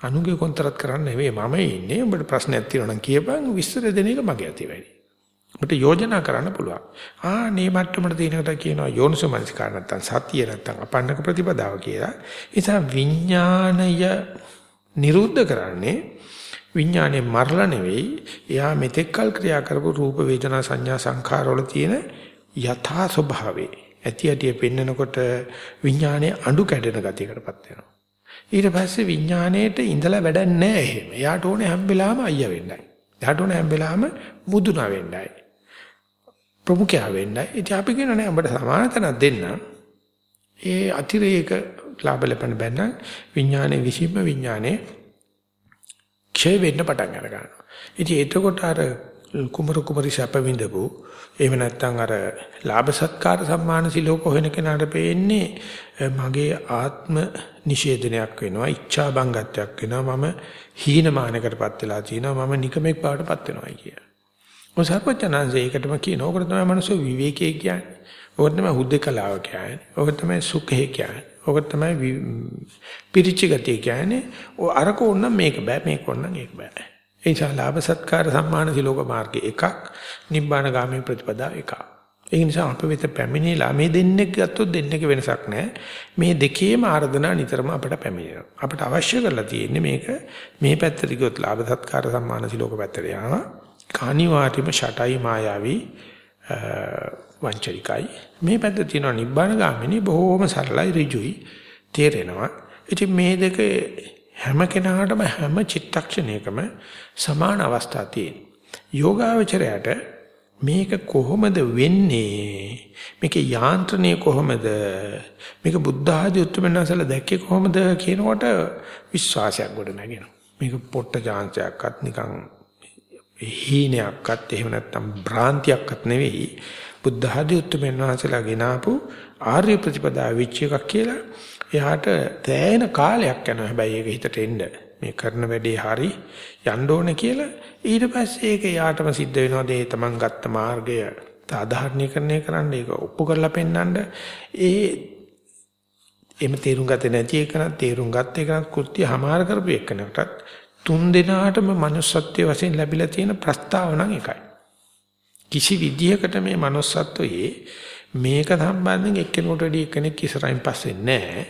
අනුගේ කොන්තරත් කරන්න නෙවෙයි මම ඉන්නේ. ඔබට ප්‍රශ්නයක් තියෙනවා නම් කියපන් විස්තර දෙන එක මගේ අතේ වැඩි. ඔබට යෝජනා කරන්න පුළුවන්. ආ මේ මට්ටමට තියෙනකට කියනවා යෝනිසෝමනසිකාර නැත්තම් සතිය නැත්තම් අපන්නක ප්‍රතිපදාව කියලා. ඒ නිසා විඥාණය නිරුද්ධ කරන්නේ විඥානේ මරලා නෙවෙයි එයා මෙතෙක් කල් ක්‍රියා කරපු රූප වේදනා සංඥා සංඛාර වල තියෙන යථා ස්වභාවේ ඇති ඇටි පෙන්නකොට විඥානේ අඬු කැඩෙන ගතියකටපත් වෙනවා. ඊට පස්සේ විඥාණයට ඉඳලා වැඩක් නැහැ එහෙම. එයාට ඕනේ හැම වෙලාවෙම අයියා වෙන්නයි. එයාට ඕනේ හැම වෙලාවෙම මුදුනා වෙන්නයි. ප්‍රමුඛයා වෙන්නයි. ඉතින් අපි කියනනේ අපිට සමානතනක් දෙන්න. ඒ අතිරේක ලාභ ලැබෙන බැන්න විඥානේ විසින්ම විඥානේ ක්ෂය වෙන්න පටන් අර ගන්නවා. ඉතින් එතකොට අර කුමරු කුමරි සැප විඳපු එහෙම නැත්නම් අර ලාභ සත්කාර සම්මාන සිලෝක හොයන කෙනාට පේන්නේ මගේ ආත්ම නිෂේධනයක් වෙනවා ඉච්ඡා බංගත්වයක් වෙනවා මම හීනමානකටපත් වෙලා තියෙනවා මම නිකමෙක් බවටපත් වෙනවා කිය. මොකද සර්වඥාන්සේ ඒකටම කියන ඕකට තමයි මනස විවේකයේ කියන්නේ. ඕකට තමයි හුද්දකලාව කියන්නේ. ඕකට තමයි සුඛය කියන්නේ. ඕක තමයි පිරිච්ච ගතිය කියන්නේ. ඔය අරක ඕන මේක බෑ මේක ඕන ඒක බෑ. ඒ නිසා ලාභ සත්කාර සම්මාන සිලෝක මාර්ගය එකක් නිබ්බාන ගාමී ප්‍රතිපදා එකක්. ඒ නිසා අප වෙත පැමිණිලා මේ දෙන්නෙක් ගත්තොත් දෙන්නෙක් වෙනසක් නැහැ. මේ දෙකේම ආර්ධනා නිතරම අපිට පැමිණෙනවා. අපිට අවශ්‍ය කරලා තියෙන්නේ මේක මේ පැත්තට ගියොත් ලාභ සත්කාර සම්මාන සිලෝක පැත්තට යනවා. කානිවාරිම ෂටයි මායාවී වංචනිකයි. මේ පැත්ත තියෙනවා නිබ්බාන ගාමිනී බොහොම සරලයි ඍජුයි තේරෙනවා. ඉතින් මේ දෙක හැම කෙනාටම හැම චිත්තක්ෂණයකම සමාන අවස්ථා තියෙනවා. යෝගාවචරයට මේක කොහොමද වෙන්නේ? මේකේ යාන්ත්‍රණය කොහොමද? මේක බුද්ධ ආදී උත්තරමනසල දැක්කේ කොහොමද කියනකොට විශ්වාසයක් ගොඩ නැගෙනවා. මේක පොට්ට chance නිකන් හීනයක්වත් එහෙම නැත්නම් භ්‍රාන්තියක්වත් නෙවෙයි බුද්ධ ආදී උත්තරමන් වහන්සේලා ගෙනාපු ආර්ය ප්‍රතිපදා විච් එකක් කියලා එයාට තෑයෙන කාලයක් යනවා. හැබැයි ඒක හිතට එන්න. මේ කරන වැඩේ හරි යන්න ඕනේ කියලා ඊට පස්සේ ඒක එයාටම සිද්ධ වෙනවා. දේ තමන් ගත්ත මාර්ගය සාධාරණීකරණය කරන්න ඒක ඔප්පු කරලා පෙන්නන්න ඒ එමෙ තේරුම් ගත්තේ නැති එකන තේරුම් ගත්ත එකන කෘත්‍ය හමාර කරපු එකනටත් තුන් දෙනාටම manussත්වයේ වශයෙන් ලැබිලා තියෙන ප්‍රස්තාව නම් එකයි. කිසි විදියකට මේ manussත්වයේ මේක සම්බන්ධයෙන් එක්කෙනෙකුට වැඩි එක්කෙනෙක් ඉස්සරහින් පස්සේ නැහැ.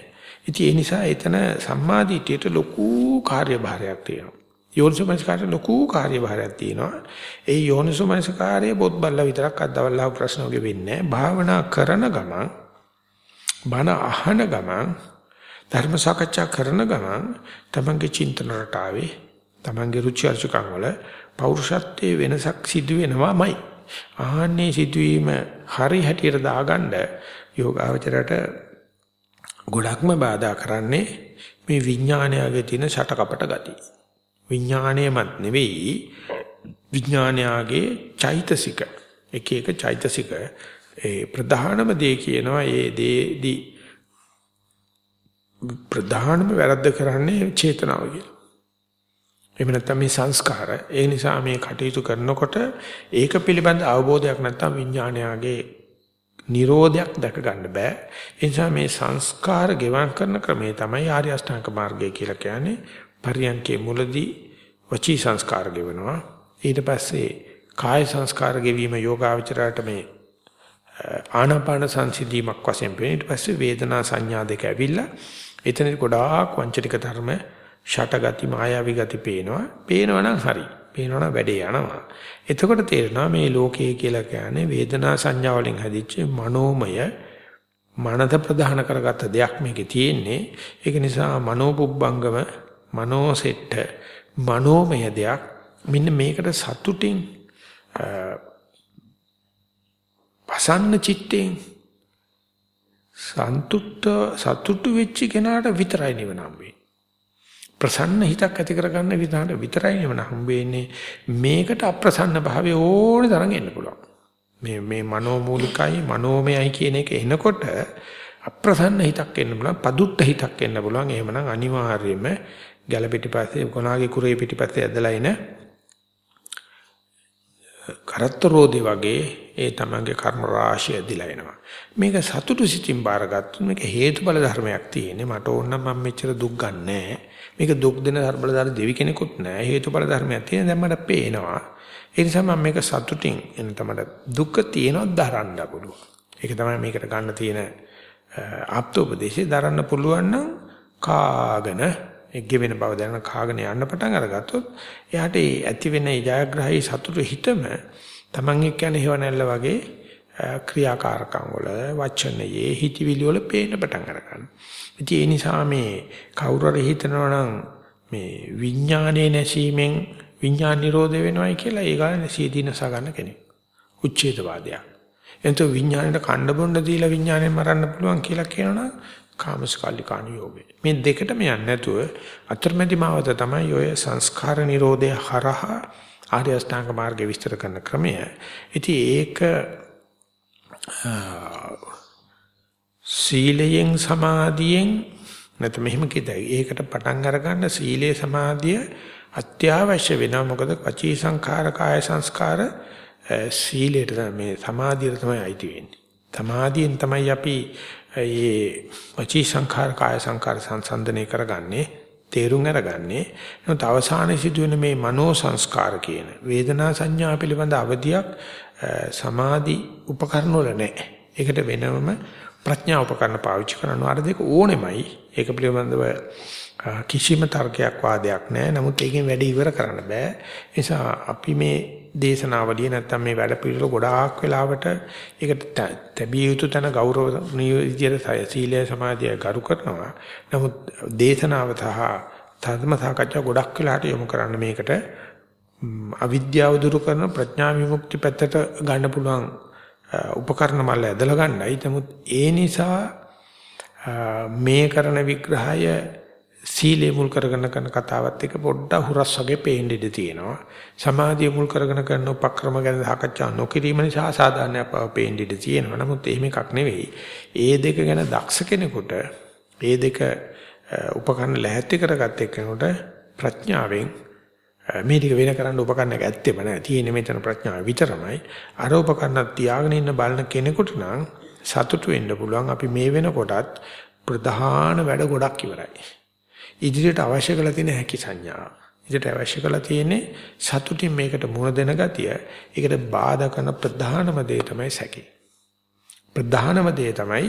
ඉතින් ඒ නිසා එතන සම්මාදිටියට ලොකු කාර්යභාරයක් තියෙනවා. යෝනිසෝමනස්කාරය ලොකු කාර්යභාරයක් තියෙනවා. ඒ යෝනිසෝමනස්කාරයේ බොත් බල්ලා විතරක් අද්දවල්ලා ප්‍රශ්න වගේ වෙන්නේ භාවනා කරන ගමන් බණ අහන ගමන් ධර්ම සාකච්ඡා කරන ගමන් තමන්ගේ චින්තන රටාවේ තමන්ගේ රුචි අරුචිකම් වල පෞරුෂත්වයේ වෙනසක් සිදු වෙනවාමයි. ආහන්නේ සිදුවීම හරි හැටියට දාගන්න යෝගාවචරයට ගොඩක්ම බාධා කරන්නේ මේ විඥානයගේ තියෙන ෂටකපට ගතිය. විඥාණයමත් නෙවෙයි විඥානයගේ චෛතසික එක එක චෛතසික ඒ ප්‍රධානම දේ කියනවා ඒ දේදී ප්‍රධානම වැරද්ද කරන්නේ චේතනාව කියලා. එහෙම නැත්නම් මේ සංස්කාර. ඒ නිසා මේ කටයුතු කරනකොට ඒක පිළිබඳ අවබෝධයක් නැත්නම් විඥානයාගේ නිරෝධයක් දැක ගන්න බෑ. ඒ නිසා මේ සංස්කාර ගෙවම් කරන ක්‍රමේ තමයි ආර්ය අෂ්ටාංග මාර්ගය කියලා කියන්නේ. පරියන්කේ මුලදී වචී සංස්කාර ගෙවනවා. ඊට පස්සේ කාය සංස්කාර ගෙවීම යෝගාවචරයට මේ ආනාපාන සංසිද්ධීමක් වශයෙන් පෙනෙන ඊට පස්සේ වේදනා සංඥා දෙක ඇවිල්ලා එතනදි ගොඩාක් වංචනික ධර්ම ෂටගති මායාවී ගති පේනවා. පේනවනම් හරි. පේනවනම් වැඩේ යනවා. එතකොට තේරෙනවා මේ ලෝකය කියලා කියන්නේ වේදනා සංඥා වලින් හැදිච්ච මනෝමය මනස ප්‍රධාන කරගත්ත දෙයක් මේකේ තියෙන්නේ. ඒක නිසා මනෝපුබ්බංගම මනෝසෙට්ට මනෝමය දෙයක්. මෙන්න මේකට සතුටින් පසන්න චිත්තෙන් සන්තුෂ්ත සතුටු වෙච්ච කෙනාට විතරයි නිවන හම්බෙන්නේ. ප්‍රසන්න හිතක් ඇති කරගන්න විදිහට විතරයි නෙවෙයි හම්බෙන්නේ මේකට අප්‍රසන්න භාවය ඕනේ තරම් එන්න පුළුවන් මේ මේ මනෝමූලිකයි මනෝමයයි කියන එක එනකොට අප්‍රසන්න හිතක් එන්න පුළුවන් පදුට්ට හිතක් එන්න පුළුවන් එහෙමනම් අනිවාර්යයෙන්ම ගැල පිටිපස්සේ කොනාගේ කුරේ පිටිපස්සේ ඇදලා එන කරත්ත රෝදේ වගේ ඒ තමන්ගේ කර්ම රාශිය ඇදිලා එනවා. මේක සතුටු සිතින් බාරගත්තොත් මේක හේතුඵල ධර්මයක් තියෙන්නේ. මට ඕන නම් මම මෙච්චර දුක් ගන්නෑ. මේක දුක් දෙන ධර්මබල ධර්ම දෙවි කෙනෙකුත් නෑ. හේතුඵල ධර්මයක් තියෙන දැන් මට පේනවා. ඒ නිසා මම මේක සතුටින් එන තමයි දුක තියෙනවත් දරන්න පුළුවන්. ඒක තමයි මේකට ගන්න තියෙන ආප්තෝපදේශය දරන්න පුළුවන් නම් කාගෙන එක්ගෙ වෙන බව දැනන කාගෙන යන්න පටන් අරගත්තොත් එයාට ඒ ඇති වෙන ජයග්‍රහී සතුට හිතම Taman එක්ක යන හේවණල්ල වගේ ක්‍රියාකාරකම් වල වචනයේ හිතවිලි වල පේන්න පටන් අරගන්නවා. ඉතින් ඒ නිසා මේ කවුරු හරි හිතනවා නම් මේ විඥානයේ නැසීමෙන් විඥාන නිරෝධ වෙනවයි කියලා ඒ ගානේ සීදීනස ගන්න කෙනෙක්. උච්ඡේදවාදයක්. එතකොට විඥාණයට කණ්ඩ බොණ්ඩ දීලා විඥාණයෙන් මරන්න පුළුවන් කියලා කියනවනම් කාමස්කල්ලිකාන යෝගේ. මේ දෙකටම යන්නේ නැතුව අතරමැදි මාවත තමයි ඔය සංස්කාර නිරෝධය හරහා ආර්ය අෂ්ටාංග මාර්ගය විස්තර කරන ක්‍රමය. ඉතින් ඒක සීලයෙන් සමාධියෙන් නැත්නම් මෙහෙම කියතයි. ඒකට පටන් අරගන්න සීලේ සමාධිය අත්‍යවශ්‍ය වෙනවා. මොකද වචී සංඛාර කාය සංස්කාර සීලයට මේ සමාධියට තමයි අයිති වෙන්නේ. සමාධියෙන් තමයි අපි මේ වචී සංඛාර කාය සංඛාර සංසන්දනය කරගන්නේ තේරුම් අරගන්නේ නමුත් අවසානයේ සිදුවෙන මේ මනෝ සංස්කාර කියන වේදනා සංඥා පිළිබඳ අවධියක් සමාධි උපකරණ වල නැහැ. ඒකට වෙනම ප්‍රඥා උපකරණ පාවිච්චි කරනවා. අර දෙක ඕනෙමයි. ඒක පිළිබඳව කිසිම තර්කයක් වාදයක් නැහැ. නමුත් ඒකෙන් වැඩ ඉවර කරන්න බෑ. නිසා අපි මේ දේශනාවලිය නැත්තම් මේ වැඩ පිළිවෙල ගොඩාක් වෙලාවට ඒකට තැබිය යුතු තැන ගෞරවණීය විදියට සීලය සමාධිය ගරු කරනවා. නමුත් දේශනාව සහ ධර්ම සාකච්ඡා ගොඩක් වෙලාට යොමු කරන්න මේකට අවිද්‍යාව දුරු කරන ප්‍රඥා විමුක්ති පැත්තට ගන්න පුළුවන් උපකරණ මල්ල ඇදලා ගන්නයි. නමුත් ඒ නිසා මේ කරන විග්‍රහය සීලේ මුල් කරගෙන කරන කතාවත් එක පොඩ්ඩක් හුරස් වගේ පේන්න ඉඩ තියෙනවා. සමාධිය මුල් කරගෙන කරන උපක්‍රම ගැන සාකච්ඡා නොකිරීම නිසා සාධාරණයක් බව පේන්න ඉඩ තියෙනවා. නමුත් එහෙම එකක් නෙවෙයි. ඒ දෙක ගැන දක්ෂ කෙනෙකුට ඒ දෙක උපකරණ ලැහැත්ති කරගත්ත එක්කෙනෙකුට ප්‍රඥාවෙන් මේ ටික වෙන කරන්න උපකරණයක් ඇත්තෙම නැහැ. තියෙන්නේ මෙතන ප්‍රඥාව විතරමයි. අර උපකරණ තියාගෙන ඉන්න බලන කෙනෙකුට නම් සතුටු වෙන්න පුළුවන්. අපි මේ වෙනකොටත් ප්‍රධාන වැඩ ගොඩක් ඉවරයි. ඉදිරියට අවශ්‍ය කරලා තියෙන හැකි සංඥාව. ඉදිරියට අවශ්‍ය කරලා තියෙන්නේ සතුටින් මේකට මුණ දෙන ගතිය. ඒකට බාධා කරන ප්‍රධානම දේ තමයි සැකේ. ප්‍රධානම දේ තමයි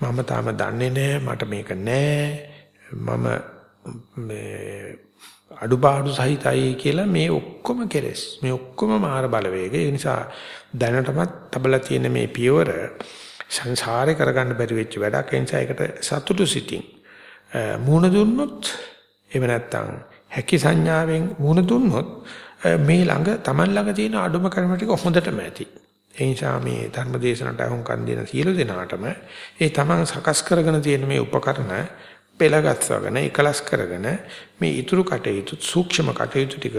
මම තාම දන්නේ නැහැ මට මේක නැහැ. මම මේ අඩුපාඩු සහිතයි කියලා මේ ඔක්කොම කෙලස්. මේ ඔක්කොම මාර බලවේග. ඒ නිසා දැනටමත් තබලා තියෙන මේ පියවර සංසාරේ කරගන්න බැරි වෙච්ච වැඩක්. ඒ නිසා ඒකට සතුටු සිටින් මූණ දුන්නොත් එහෙම නැත්නම් හැකි සංඥාවෙන් මූණ දුන්නොත් මේ ළඟ Taman ළඟ තියෙන අඩුම කර්ම ටික හොඳටම ඇති. ඒ නිසා මේ ධර්ම දේශනට අහුම්කන් දෙන සියලු දෙනාටම ඒ Taman සකස් කරගෙන තියෙන මේ උපකරණ පෙළගස්වගෙන එකලස් කරගෙන මේ ඉතුරු කටයුතු සූක්ෂම කටයුතු ටික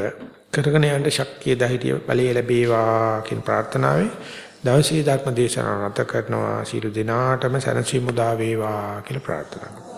කරගෙන යන්න ශක්තිය ධෛර්යය බලය ලැබේවා කියන ප්‍රාර්ථනාවෙන් දවසේ ධර්ම දේශනාව නැත කරනවා. සියලු දෙනාටම සැනසීම උදා වේවා කියලා ප්‍රාර්ථනා කරනවා.